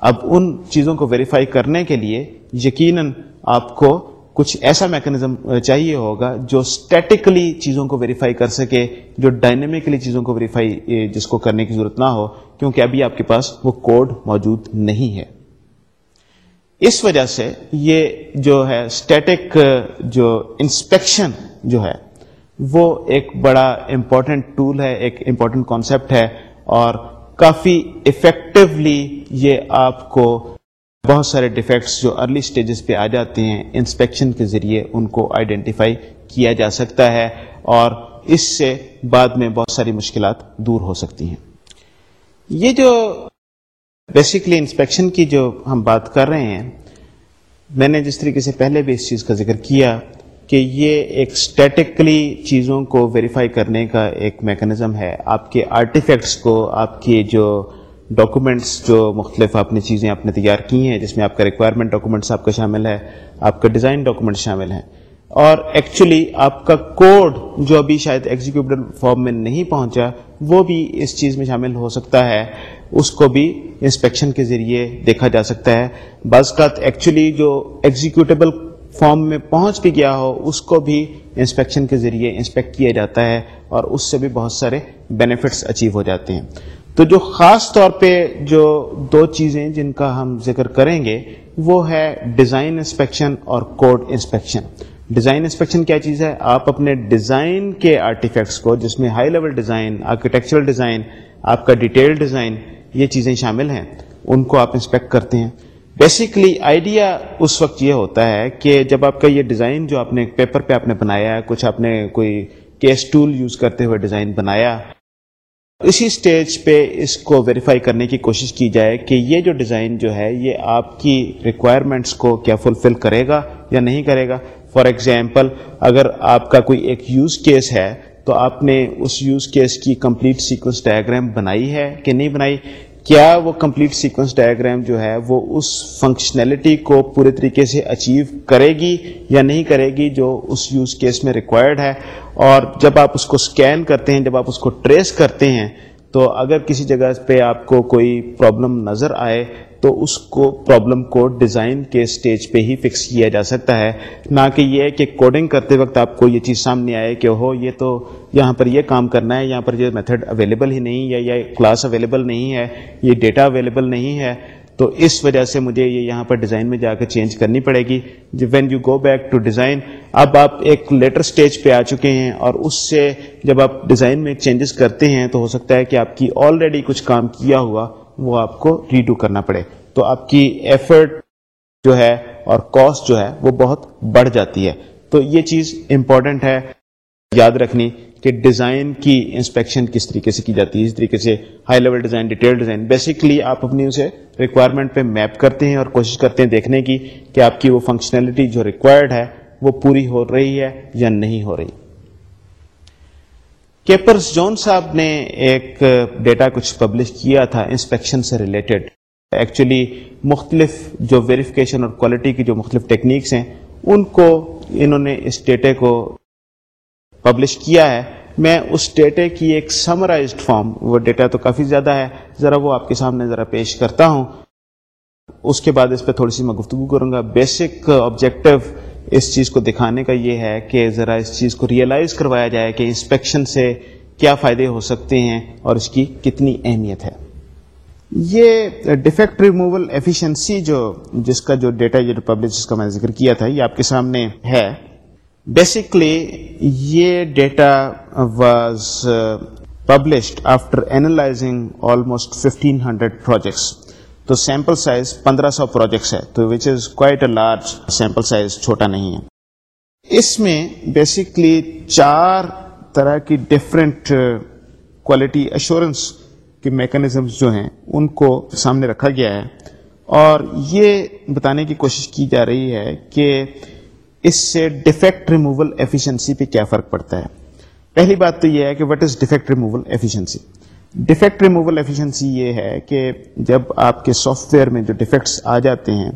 اب ان چیزوں کو ویریفائی کرنے کے لیے یقیناً آپ کو کچھ ایسا میکنزم چاہیے ہوگا جو اسٹیٹکلی چیزوں کو ویریفائی کر سکے، جو ڈائنمکلی چیزوں کو ویریفائی جس کو کرنے کی ضرورت نہ ہو، کیونکہ ابھی آپ کے پاس وہ کوڈ موجود نہیں ہے۔ اس وجہ سے یہ جو ہے اسٹیٹک uh, جو انسپیکشن جو ہے، وہ ایک بڑا امپورٹنٹ ٹول ہے، ایک امپورٹنٹ کانسیپٹ ہے اور کافی افیکٹولی یہ آپ کو بہت سارے ڈیفیکٹس جو ارلی سٹیجز پہ آ جاتے ہیں انسپیکشن کے ذریعے ان کو آئیڈینٹیفائی کیا جا سکتا ہے اور اس سے بعد میں بہت ساری مشکلات دور ہو سکتی ہیں۔ یہ جو بیسکلی انسپیکشن کی جو ہم بات کر رہے ہیں، میں نے جس طریقے سے پہلے بھی اس چیز کا ذکر کیا کہ یہ ایک اسٹیٹکلی چیزوں کو ویریفائی کرنے کا ایک میکنزم ہے۔ آپ کے آرٹیفیکٹس کو، آپ کے جو ڈاکومنٹس جو مختلف آپ نے چیزیں آپ نے تیار کی ہیں، جس میں آپ کا ریکوائرمنٹ ڈاکومنٹس آپ کا شامل ہے، آپ کا ڈیزائن ڈاکومنٹ شامل ہیں۔ اور ایکچولی آپ کا کوڈ جو ابھی شاید ایگزیکٹو فارم میں نہیں پہنچا، وہ بھی اس چیز میں شامل ہو سکتا ہے۔ اس کو بھی انسپیکشن کے ذریعے دیکھا جا سکتا ہے۔ بعض کا ایکچولی جو ایگزیکٹیبل فارم میں پہنچ بھی گیا ہو، اس کو بھی انسپیکشن کے ذریعے انسپیکٹ کیا جاتا ہے اور اس سے بھی بہت سارے بینیفٹس اچیو ہو جاتے ہیں۔ تو جو خاص طور پہ جو دو چیزیں جن کا ہم ذکر کریں گے، وہ ہے ڈیزائن انسپیکشن اور کوڈ انسپیکشن ڈیزائن انسپیکشن کیا چیز ہے؟ آپ اپنے ڈیزائن کے آرٹیفیکٹس کو، جس میں high level design architectural design آپ کا ڈیٹیل ڈیزائن یہ چیزیں شامل ہیں، ان کو آپ انسپیکٹ کرتے ہیں۔ بیسکلی آئیڈیا اس وقت یہ ہوتا ہے کہ جب آپ کا یہ ڈیزائن جو آپ نے پیپر پہ آپ نے بنایا ہے کچھ آپ نے کوئی کیس ٹول یوز کرتے ہوئے ڈیزائن بنایا، اسی سٹیج پہ اس کو ویریفائی کرنے کی کوشش کی جائے کہ یہ جو ڈیزائن جو ہے، یہ آپ کی ریکوائرمنٹس کو کیا فلفل کرے گا یا نہیں کرے گا۔ فار ایگزامپل اگر آپ کا کوئی ایک یوز کیس ہے، تو آپ نے اس یوز کیس کی کمپلیٹ سیکوینس ڈائگرام بنائی ہے کہ نہیں بنائی؟ کیا وہ کمپلیٹ سیکوینس ڈائگرام جو ہے، وہ اس فنکشنلٹی کو پورے طریقے سے اچیو کرے گی یا نہیں کرے گی جو اس یوز کیس میں ریکوائرڈ ہے؟ اور جب آپ اس کو اسکین کرتے ہیں، جب آپ اس کو ٹریس کرتے ہیں، تو اگر کسی جگہ پہ آپ کو کوئی پرابلم نظر آئے تو اس کو پرابلم کو ڈیزائن کے اسٹیج پہ ہی فکس کیا جا سکتا ہے۔ نہ کہ یہ کہ کوڈنگ کرتے وقت آپ کو یہ چیز سامنے آئے کہ ہو یہ تو یہاں پر یہ کام کرنا ہے، یہاں پر یہ میتھڈ اویلیبل ہی نہیں یا یہ کلاس اویلیبل نہیں ہے، یہ ڈیٹا اویلیبل نہیں ہے۔ تو اس وجہ سے مجھے یہ یہاں پر ڈیزائن میں جا کر چینج کرنی پڑے گی۔ When you go back to design اب آپ ایک لیٹر اسٹیج پہ آ چکے ہیں اور اس سے جب آپ ڈیزائن میں چینجز کرتے ہیں تو ہو سکتا ہے کہ آپ کی آلریڈی کچھ کام کیا ہوا۔ وہ آپ کو ریڈو کرنا پڑے۔ تو آپ کی ایفرٹ جو ہے اور کاسٹ جو ہے وہ بہت بڑھ جاتی ہے۔ تو یہ چیز امپورٹنٹ ہے۔ یاد رکھنی کہ ڈیزائن کی انسپیکشن کس طریقے سے کی جاتی ہے۔ اس طریقے سے high level design detail design basically آپ اپنی اسے ریکوائرمنٹ پہ میپ کرتے ہیں اور کوشش کرتے ہیں دیکھنے کی کہ آپ کی وہ فنکشنلٹی جو ریکوائرڈ ہے وہ پوری ہو رہی ہے یا نہیں ہو رہی۔ کیپرس جون صاحب نے ایک ڈیٹا کچھ پبلش کیا تھا انسپیکشن سے ریلیٹڈ۔ ایکچولی مختلف جو ویریفیکیشن اور کوالٹی کی جو مختلف ٹیکنیکس ہیں، ان کو انہوں نے اس ڈیٹے کو پبلش کیا ہے۔ میں اس ڈیٹے کی ایک سمرائزڈ فارم وہ ڈیٹا تو کافی زیادہ ہے، ذرا وہ آپ کے سامنے ذرا پیش کرتا ہوں۔ اس کے بعد اس پہ تھوڑی سی میں گفتگو کروں گا۔ بیسک آبجیکٹو اس چیز کو دکھانے کا یہ ہے کہ ذرا اس چیز کو ریئلائز کروایا جائے کہ انسپیکشن سے کیا فائدے ہو سکتے ہیں اور اس کی کتنی اہمیت ہے۔ یہ ڈیفیکٹ ریموول ایفیشنسی جو جس کا جو ڈیٹا جو پبلش جس کا میں ذکر کیا تھا یہ آپ کے سامنے ہے۔ بیسکلی یہ data was published after analyzing almost fifteen hundred projects تو سیمپل سائز پندرہ سو پروجیکٹس ہے، تو which is quite a large sample size چھوٹا نہیں ہے۔ اس میں بیسکلی چار طرح کی ڈفرینٹ کوالٹی ایشورنس کے میکانزمس جو ہیں، ان کو سامنے رکھا گیا ہے۔ اور یہ بتانے کی کوشش کی جا رہی ہے کہ اس سے ڈیفیکٹ ریموول ایفیشنسی پہ کیا فرق پڑتا ہے۔ پہلی بات تو یہ ہے کہ what is defect removal efficiency defect removal efficiency یہ ہے کہ جب آپ کے سافٹ ویئر میں جو ڈیفیکٹس آ جاتے ہیں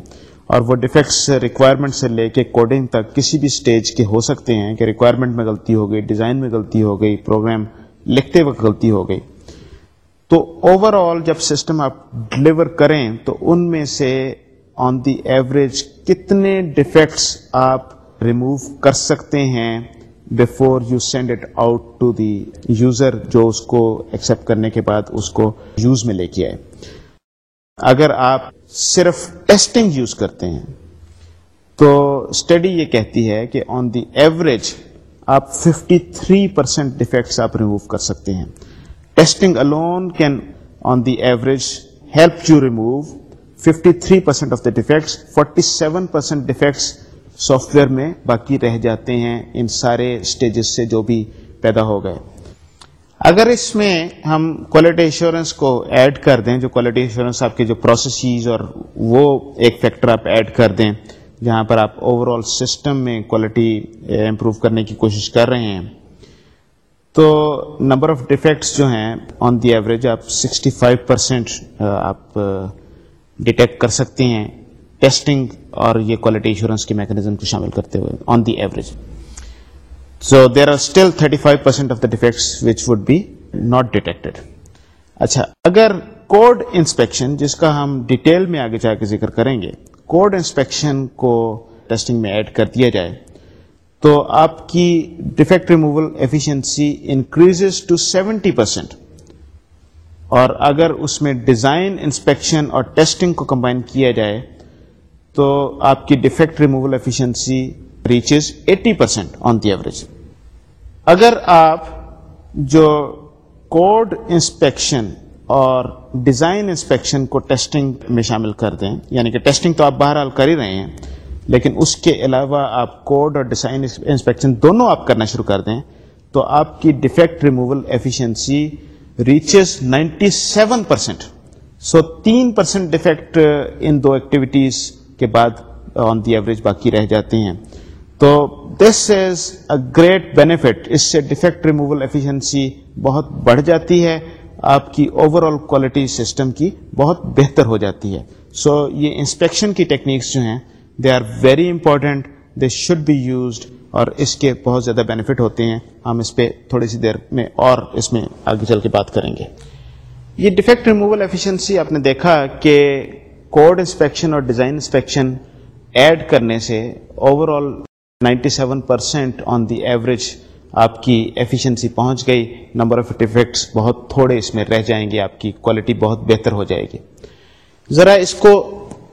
اور وہ ڈیفیکٹس ریکوائرمنٹ سے لے کے کوڈنگ تک کسی بھی اسٹیج کے ہو سکتے ہیں کہ ریکوائرمنٹ میں غلطی ہو گئی ڈیزائن میں غلطی ہو گئی پروگرام لکھتے وقت غلطی ہو گئی۔ تو اوور آل جب سسٹم آپ ڈلیور کریں تو ان میں سے آن دی ایوریج کتنے ڈیفیکٹس آپ ریموو کر سکتے ہیں before you send it out to the user جو اس کو ایکسپٹ کرنے کے بعد اس کو یوز میں لے کے آئے۔ اگر آپ صرف ٹیسٹنگ یوز کرتے ہیں، تو اسٹڈی یہ کہتی ہے کہ آن دی ایوریج آپ 53 پرسینٹ ڈیفیکٹس آپ ریموو کر سکتے ہیں۔ Testing alone can on the average help you remove 53 percent of the defects 47 percent defects software میں باقی رہ جاتے ہیں ان سارے اسٹیجز سے جو بھی پیدا ہو گئے۔ اگر اس میں ہم کوالٹی ایشورنس کو ایڈ کر دیں، جو کوالٹی ایشورنس آپ کے جو پروسیسز اور وہ ایک فیکٹر آپ ایڈ کر دیں، جہاں پر آپ اوور آل سسٹم میں کوالٹی امپروو eh, کرنے کی کوشش کر رہے ہیں، تو نمبر آف ڈیفیکٹس جو ہیں آن دی ایوریج آپ سکسٹی فائیو پرسینٹ آپ eh, ڈیٹیکٹ کر سکتے ہیں۔ ٹیسٹنگ اور یہ کوالٹی انشورنس کے میکنیزم کو شامل کرتے ہوئے on the average so there are still thirty five percent of the defects which would be not detected اچھا اگر کوڈ انسپیکشن جس کا ہم ڈیٹیل میں آگے جا کے ذکر کریں گے کوڈ انسپیکشن کو ٹیسٹنگ میں ایڈ کر دیا جائے، تو آپ کی defect removal efficiency increase to seventy percent اور اگر اس میں ڈیزائن انسپیکشن اور ٹیسٹنگ کو کمبائن کیا جائے تو آپ کی defect removal efficiency reaches eighty percent on the average اگر آپ جو کوڈ انسپیکشن اور ڈیزائن انسپیکشن کو ٹیسٹنگ میں شامل کر دیں یعنی کہ ٹیسٹنگ تو آپ بہرحال کر ہی رہے ہیں، لیکن اس کے علاوہ آپ کوڈ اور ڈیزائن انسپیکشن دونوں آپ کرنا شروع کر دیں، تو آپ کی defect removal efficiency reaches ninety seven percent so تین پرسینٹ ڈیفیکٹ ان دو ایکٹیویٹیز کے بعد آن دی ایوریج باقی رہ جاتے ہیں۔ تو this is a great benefit اس سے ڈیفیکٹ ریموول ایفیشنسی بہت بڑھ جاتی ہے آپ کی اوور آل کوالٹی سسٹم کی بہت بہتر ہو جاتی ہے۔ سو so, یہ انسپیکشن کی ٹیکنیکس جو ہیں they are very important they should be used اور اس کے بہت زیادہ بینیفٹ ہوتے ہیں۔ ہم اس پہ تھوڑی سی دیر میں اور اس میں آگے چل کے بات کریں گے۔ یہ ڈیفیکٹ ریموول ایفیشنسی آپ نے دیکھا کہ کوڈ انسپیکشن اور ڈیزائن انسپیکشن ایڈ کرنے سے overall ninety seven percent on the average آپ کی ایفیشنسی پہنچ گئی۔ نمبر آف ڈیفیکٹس بہت تھوڑے اس میں رہ جائیں گے، آپ کی کوالٹی بہت بہتر ہو جائے گی۔ ذرا اس کو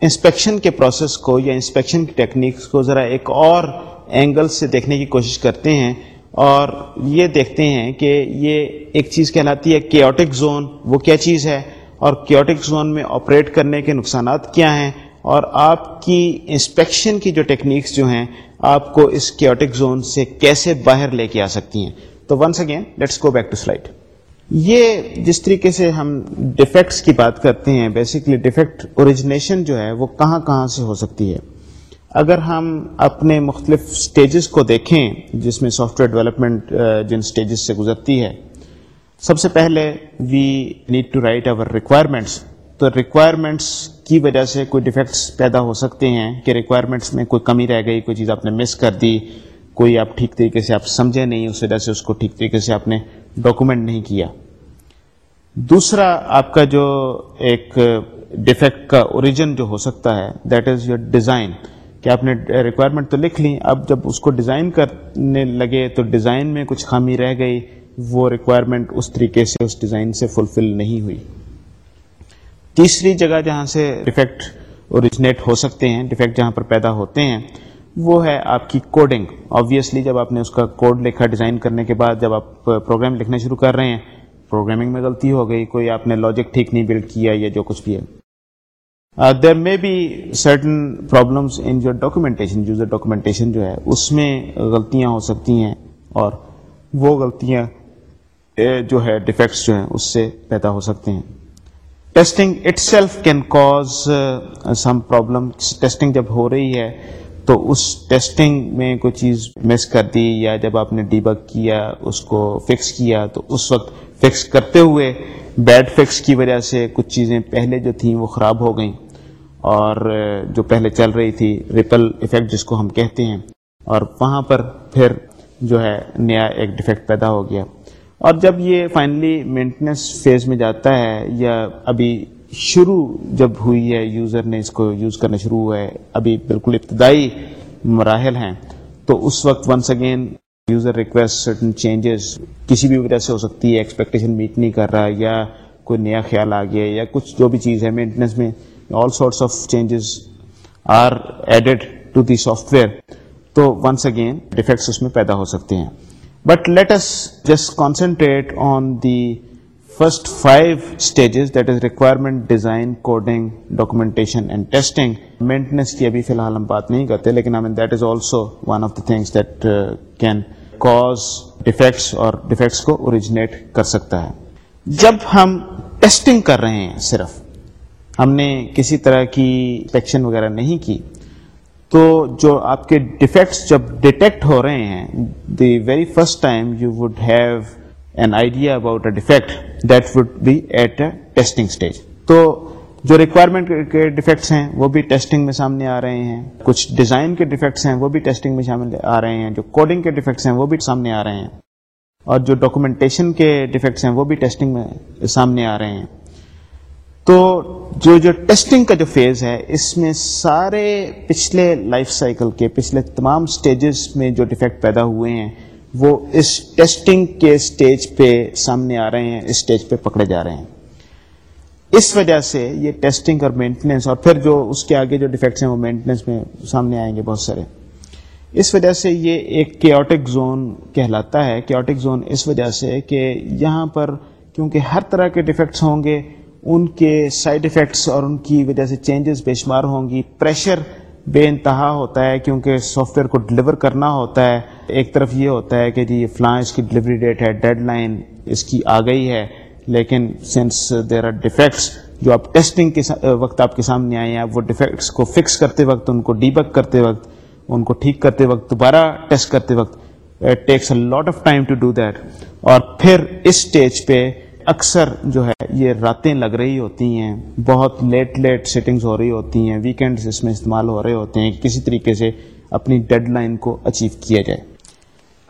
انسپیکشن کے پروسیس کو یا انسپیکشن کی ٹیکنیکس کو ذرا ایک اور اینگل سے دیکھنے کی کوشش کرتے ہیں اور یہ دیکھتے ہیں کہ یہ ایک چیز کہلاتی ہے کیوٹک زون وہ کیا چیز ہے؟ اور کیوٹک زون میں آپریٹ کرنے کے نقصانات کیا ہیں؟ اور آپ کی انسپیکشن کی جو ٹیکنیکس جو ہیں، آپ کو اس کیوٹک زون سے کیسے باہر لے کے آ سکتی ہیں؟ تو once again let's go back to slide یہ جس طریقے سے ہم ڈیفیکٹس کی بات کرتے ہیں بیسکلی ڈیفیکٹ اوریجنیشن جو ہے، وہ کہاں کہاں سے ہو سکتی ہے؟ اگر ہم اپنے مختلف سٹیجز کو دیکھیں، جس میں سافٹ ویئر ڈیولپمنٹ جن سٹیجز سے گزرتی ہے سب سے پہلے we need to write over requirements تو ریکوائرمنٹس کی وجہ سے کوئی ڈیفیکٹس پیدا ہو سکتے ہیں کہ ریکوائرمنٹس میں کوئی کمی رہ گئی، کوئی چیز آپ نے مس کر دی، کوئی آپ ٹھیک طریقے سے آپ سمجھے نہیں، اس وجہ سے اس کو ٹھیک طریقے سے آپ نے ڈاکومنٹ نہیں کیا۔ دوسرا آپ کا جو ایک ڈیفیکٹ کا اوریجن جو ہو سکتا ہے دیٹ از یور ڈیزائن کہ آپ نے ریکوائرمنٹ تو لکھ لی، اب جب اس کو ڈیزائن کرنے لگے تو ڈیزائن میں کچھ خامی رہ گئی۔ وہ ریکوائرمنٹ اس طریقے سے، اس ڈیزائن سے فلفل نہیں ہوئی۔ تیسری جگہ جہاں سے ڈیفیکٹ اوریجنیٹ ہو سکتے ہیں ڈیفیکٹ جہاں پر پیدا ہوتے ہیں، وہ ہے آپ کی کوڈنگ آبویسلی جب آپ نے اس کا کوڈ لکھا ڈیزائن کرنے کے بعد، جب آپ پروگرام لکھنا شروع کر رہے ہیں پروگرامنگ میں غلطی ہو گئی، کوئی آپ نے لاجک ٹھیک نہیں بلڈ کیا یا جو کچھ بھی ہے۔ There may be certain problems in your documentation user documentation جو ہے، اس میں غلطیاں ہو سکتی ہیں اور وہ غلطیاں جو ہے ڈیفیکٹس جو ہیں، اس سے پیدا ہو سکتے ہیں۔ Testing itself can cause some problem testing جب ہو رہی ہے، تو اس ٹیسٹنگ میں کوئی چیز مس کر دی، یا جب آپ نے ڈی بک کیا، اس کو فکس کیا، تو اس وقت فکس کرتے ہوئے بیڈ فکس کی وجہ سے کچھ چیزیں پہلے جو تھیں وہ خراب ہو گئیں۔ اور uh, جو پہلے چل رہی تھی ریپل افیکٹ جس کو ہم کہتے ہیں۔ اور وہاں پر پھر جو ہے نیا ایک ڈیفیکٹ پیدا ہو گیا۔ اور جب یہ فائنلی مینٹننس فیز میں جاتا ہے یا ابھی شروع جب ہوئی ہے یوزر نے اس کو یوز کرنا شروع ہوا ہے، ابھی بالکل ابتدائی مراحل ہیں، تو اس وقت once again user request certain changes کسی بھی وجہ سے ہو سکتی ہے ایکسپیکٹیشن میٹ نہیں کر رہا یا کوئی نیا خیال آ گیا یا کچھ جو بھی چیز ہے مینٹننس میں all sorts of changes are added to the software تو ونس اگین ڈیفیکٹس اس میں پیدا ہو سکتے ہیں۔ But let's just concentrate on the first five stages that is requirement design coding documentation and testing maintenance کی ابھی فی الحال ہم بات نہیں کرتے لیکن that is also one of the things that can cause defects اور ڈیفیکٹس کو اوریجنیٹ کر سکتا ہے جب ہم ٹیسٹنگ کر رہے ہیں صرف ہم نے کسی طرح کی سیکشن وغیرہ نہیں کی تو جو آپ کے ڈیفیکٹس جب ڈیٹیکٹ ہو رہے ہیں the very first time you would have an idea about a defect that would be at a testing stage تو جو ریکوائرمنٹ کے ڈیفیکٹس ہیں، وہ بھی ٹیسٹنگ میں سامنے آ رہے ہیں. کچھ ڈیزائن کے ڈیفیکٹس ہیں، وہ بھی ٹیسٹنگ میں شامل آ رہے ہیں. جو کوڈنگ کے ڈیفیکٹس ہیں، وہ بھی سامنے آ رہے ہیں. اور جو ڈاکومنٹیشن کے ڈیفیکٹس ہیں، وہ بھی ٹیسٹنگ میں سامنے آ رہے ہیں. تو جو جو ٹیسٹنگ کا جو فیز ہے، اس میں سارے پچھلے لائف سائیکل کے، پچھلے تمام سٹیجز میں جو ڈیفیکٹ پیدا ہوئے ہیں، وہ اس ٹیسٹنگ کے سٹیج پہ سامنے آ رہے ہیں، اس سٹیج پہ پکڑے جا رہے ہیں۔ اس وجہ سے یہ ٹیسٹنگ اور مینٹننس اور پھر جو اس کے آگے جو ڈیفیکٹس ہیں وہ مینٹننس میں سامنے آئیں گے بہت سارے۔ اس وجہ سے یہ ایک کیوٹک زون کہلاتا ہے۔ کیوٹک زون اس وجہ سے کہ یہاں پر کیونکہ ہر طرح کے ڈیفیکٹس ہوں گے ان کے سائڈ افیکٹس اور ان کی وجہ سے چینجز بے شمار ہوں گی۔ پریشر بے انتہا ہوتا ہے کیونکہ سافٹ ویئر کو ڈلیور کرنا ہوتا ہے۔ ایک طرف یہ ہوتا ہے کہ جی یہ فلاں اس کی ڈلیوری ڈیٹ ہے ڈیڈ لائن اس کی آ گئی ہے، لیکن سنس دیر آر ڈیفیکٹس جو آپ ٹیسٹنگ کے وقت آپ کے سامنے آئے ہیں وہ ڈیفیکٹس کو فکس کرتے وقت، ان کو ڈی بک کرتے وقت، ان کو ٹھیک کرتے وقت، دوبارہ ٹیسٹ کرتے وقت takes a lot of time to do that اور پھر اس اسٹیج پہ اکثر جو ہے یہ راتیں لگ رہی ہوتی ہیں، بہت لیٹ لیٹ سیٹنگز ہو رہی ہوتی ہیں ویکینڈز اس میں استعمال ہو رہے ہوتے ہیں، کسی طریقے سے اپنی ڈیڈ لائن کو اچیو کیا جائے۔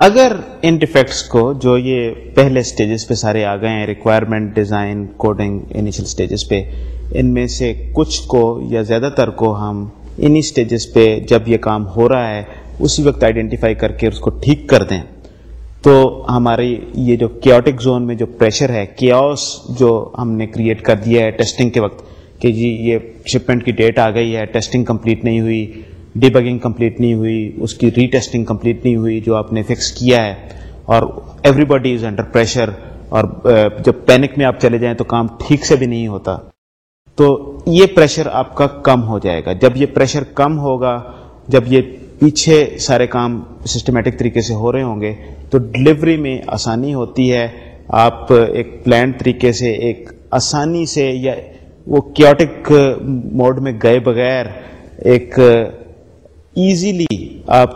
اگر ان ڈیفیکٹس کو جو یہ پہلے اسٹیجز پہ سارے آ گئے ہیں requirement design coding initial stages پہ، ان میں سے کچھ کو یا زیادہ تر کو ہم انہی اسٹیجز پہ جب یہ کام ہو رہا ہے، اسی وقت آئیڈینٹیفائی کر کے اس کو ٹھیک کر دیں۔ تو ہماری یہ جو کیوٹک زون میں جو پریشر ہے کیوس جو ہم نے کریٹ کر دیا ہے ٹیسٹنگ کے وقت کہ جی یہ شپمنٹ کی ڈیٹ آ گئی ہے ٹیسٹنگ کمپلیٹ نہیں ہوئی ڈی بگنگ کمپلیٹ نہیں ہوئی، اس کی ری ٹیسٹنگ کمپلیٹ نہیں ہوئی جو آپ نے فکس کیا ہے اور everybody is under pressure اور uh, جب پینک میں آپ چلے جائیں تو کام ٹھیک سے بھی نہیں ہوتا۔ تو یہ پریشر آپ کا کم ہو جائے گا۔ جب یہ پریشر کم ہوگا، جب یہ پیچھے سارے کام سسٹمیٹک طریقے سے ہو رہے ہوں گے، تو ڈلیوری میں آسانی ہوتی ہے۔ آپ ایک پلان طریقے سے، ایک آسانی سے یا وہ کیوٹک موڈ میں گئے بغیر ایک ایزیلی آپ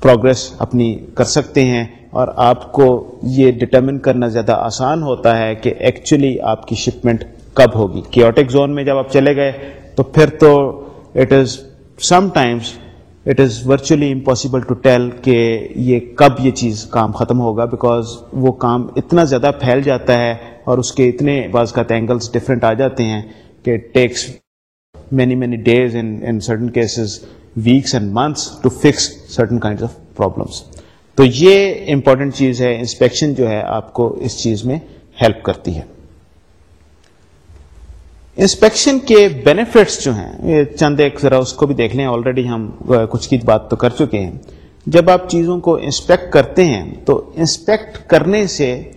پروگرس اپنی کر سکتے ہیں۔ اور آپ کو یہ ڈٹرمن کرنا زیادہ آسان ہوتا ہے کہ ایکچولی آپ کی شپمنٹ کب ہوگی۔ کیوٹک زون میں جب آپ چلے گئے، تو پھر تو it is sometimes it is virtually impossible to tell کہ یہ کب یہ چیز کام ختم ہوگا بیکاز وہ کام اتنا زیادہ پھیل جاتا ہے اور اس کے اتنے بعض کا اینگلس ڈفرینٹ آ جاتے ہیں کہ takes many many days in certain cases weeks and months to fix certain kind of problems تو یہ امپورٹنٹ چیز ہے انسپیکشن جو ہے آپ کو اس چیز میں ہیلپ کرتی ہے۔ انسپیکشن کے بینیفٹس جو ہیں، یہ چند ایک ذرا اس کو بھی دیکھ لیں آلریڈی ہم کچھ کی بات تو کر چکے ہیں۔ جب آپ چیزوں کو انسپیکٹ کرتے ہیں، تو انسپیکٹ کرنے سے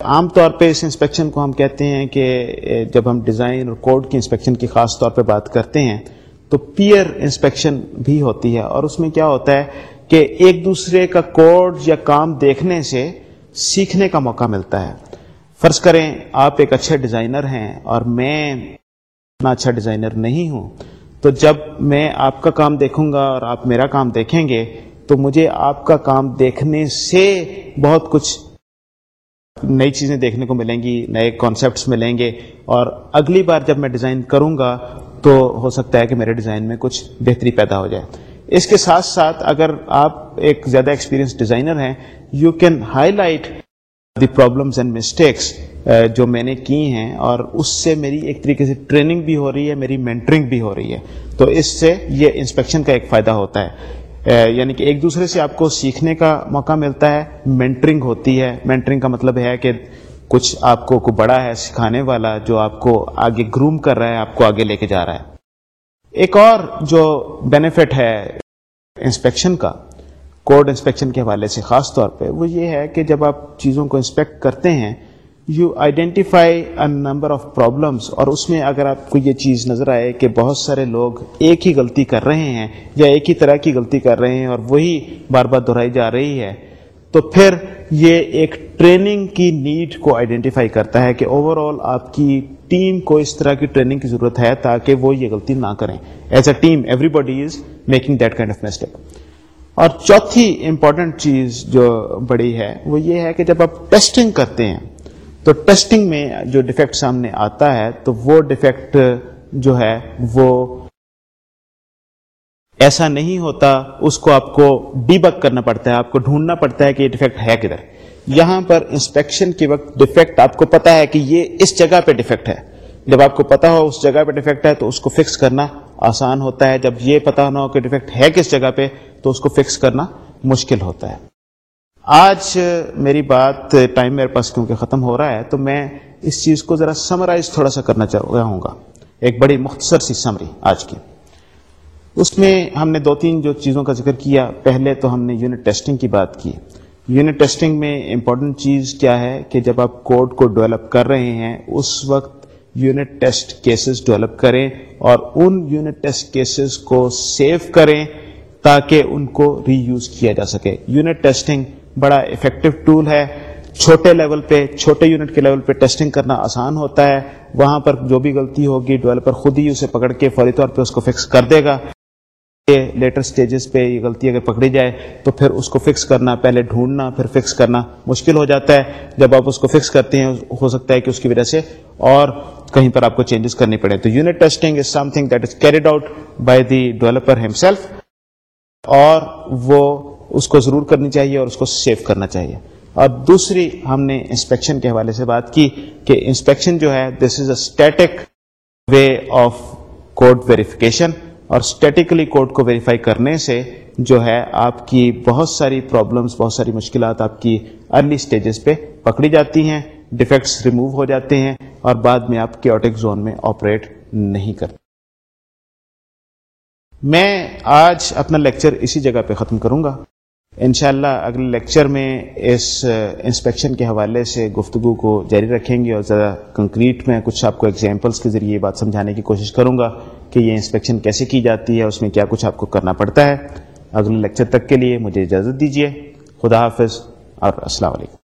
عام طور پہ اس انسپیکشن کو ہم کہتے ہیں کہ جب ہم ڈیزائن اور کوڈ کی انسپیکشن کی خاص طور پہ بات کرتے ہیں، تو پیئر انسپیکشن بھی ہوتی ہے۔ اور اس میں کیا ہوتا ہے کہ ایک دوسرے کا کوڈ یا کام دیکھنے سے سیکھنے کا موقع ملتا ہے۔ فرض کریں آپ ایک اچھے ڈیزائنر ہیں اور میں اتنا اچھا ڈیزائنر نہیں ہوں، تو جب میں آپ کا کام دیکھوں گا اور آپ میرا کام دیکھیں گے، تو مجھے آپ کا کام دیکھنے سے بہت کچھ نئی چیزیں دیکھنے کو ملیں گی، نئے کانسیپٹس ملیں گے۔ اور اگلی بار جب میں ڈیزائن کروں گا، تو ہو سکتا ہے کہ میرے ڈیزائن میں کچھ بہتری پیدا ہو جائے۔ اس کے ساتھ ساتھ اگر آپ ایک زیادہ ایکسپیرینس ڈیزائنر ہیں you can highlight the problems and mistakes جو میں نے کی ہیں اور اس سے میری ایک طریقے سے ٹریننگ بھی ہو رہی ہے، میری مینٹرنگ بھی ہو رہی ہے۔ تو اس سے یہ انسپیکشن کا ایک فائدہ ہوتا ہے۔ uh, یعنی کہ ایک دوسرے سے آپ کو سیکھنے کا موقع ملتا ہے مینٹرنگ ہوتی ہے۔ مینٹرنگ کا مطلب ہے کہ کچھ آپ کو کوئی بڑا ہے سکھانے والا، جو آپ کو آگے گروم کر رہا ہے، آپ کو آگے لے کے جا رہا ہے۔ ایک اور جو بینیفٹ ہے انسپیکشن کا کوڈ انسپیکشن کے حوالے سے، خاص طور پہ وہ یہ ہے کہ جب آپ چیزوں کو انسپیکٹ کرتے ہیں you identify number of problems اور اس میں اگر آپ کو یہ چیز نظر آئے کہ بہت سارے لوگ ایک ہی غلطی کر رہے ہیں یا ایک ہی طرح کی غلطی کر رہے ہیں اور وہی بار بار دہرائی جا رہی ہے، تو پھر یہ ایک ٹریننگ کی نیڈ کو آئیڈینٹیفائی کرتا ہے کہ اوور آل آپ کی ٹیم کو اس طرح کی ٹریننگ کی ضرورت ہے تاکہ وہ یہ غلطی نہ کریں۔ As a team everybody is making that kind of mistake اور چوتھی امپورٹنٹ چیز جو بڑی ہے، وہ یہ ہے کہ جب آپ ٹیسٹنگ کرتے ہیں، تو ٹیسٹنگ میں جو ڈیفیکٹ سامنے آتا ہے، تو وہ ڈیفیکٹ جو ہے، وہ ایسا نہیں ہوتا، اس کو آپ کو ڈی بک کرنا پڑتا ہے، آپ کو ڈھونڈنا پڑتا ہے کہ یہ ڈیفیکٹ ہے کدھر۔ یہاں پر انسپیکشن کے وقت ڈیفیکٹ آپ کو پتا ہے کہ یہ اس جگہ پہ ڈیفیکٹ ہے۔ جب آپ کو پتا ہو اس جگہ پہ ڈیفیکٹ ہے، تو اس کو فکس کرنا آسان ہوتا ہے۔ جب یہ پتا نہ ہو کہ ڈیفیکٹ ہے کس جگہ پہ، تو اس کو فکس کرنا مشکل ہوتا ہے۔ آج میری بات ٹائم میرے پاس کیونکہ ختم ہو رہا ہے، تو میں اس چیز کو ذرا سمرائز تھوڑا سا کرنا چاہوں گا۔ ایک بڑی مختصر سی سمری آج کی۔ اس میں ہم نے دو تین جو چیزوں کا ذکر کیا، پہلے تو ہم نے یونٹ ٹیسٹنگ کی بات کی۔ یونٹ ٹیسٹنگ میں امپورٹنٹ چیز کیا ہے کہ جب آپ کوڈ کو ڈیولپ کر رہے ہیں، اس وقت یونٹ ٹیسٹ کیسز ڈیولپ کریں اور ان یونٹ ٹیسٹ کیسز کو سیو کریں تاکہ ان کو ری یوز کیا جا سکے۔ یونٹ ٹیسٹنگ بڑا افیکٹو ٹول ہے۔ چھوٹے لیول پہ، چھوٹے یونٹ کے لیول پہ ٹیسٹنگ کرنا آسان ہوتا ہے۔ وہاں پر جو بھی غلطی ہوگی ڈیولپر خود ہی اسے پکڑ کے فوری طور پہ اس کو فکس کر دے گا۔ لیٹر سٹیجز پہ یہ غلطی اگر پکڑی جائے، تو پھر اس کو فکس کرنا، پہلے ڈھونڈنا، پھر فکس کرنا مشکل ہو جاتا ہے۔ جب آپ اس کو فکس کرتے ہیں، ہو سکتا ہے کہ اس کی وجہ سے اور کہیں پر آپ کو چینجز کرنی پڑے. تو unit testing is something that is carried out by the developer himself اور وہ اس کو ضرور کرنی چاہیے اور اس کو سیو کرنا چاہیے. اور دوسری ہم نے انسپیکشن کے حوالے سے بات کی کہ انسپیکشن جو ہے this is a static way of code verification اور اسٹیٹیکلی کوڈ کو ویریفائی کرنے سے جو ہے، آپ کی بہت ساری پرابلمس بہت ساری مشکلات آپ کی ارلی سٹیجز پہ پکڑی جاتی ہیں ڈیفیکٹس ریموو ہو جاتے ہیں اور بعد میں آپ کیوٹک زون میں آپریٹ نہیں کرتے۔ میں آج اپنا لیکچر اسی جگہ پہ ختم کروں گا۔ انشاءاللہ اگلے لیکچر میں اس انسپیکشن کے حوالے سے گفتگو کو جاری رکھیں گے اور ذرا کنکریٹ میں کچھ آپ کو ایگزامپلس کے ذریعے یہ بات سمجھانے کی کوشش کروں گا کہ یہ انسپیکشن کیسے کی جاتی ہے، اس میں کیا کچھ آپ کو کرنا پڑتا ہے۔ اگلے لیکچر تک کے لیے مجھے اجازت دیجیے خدا حافظ اور السلام علیکم۔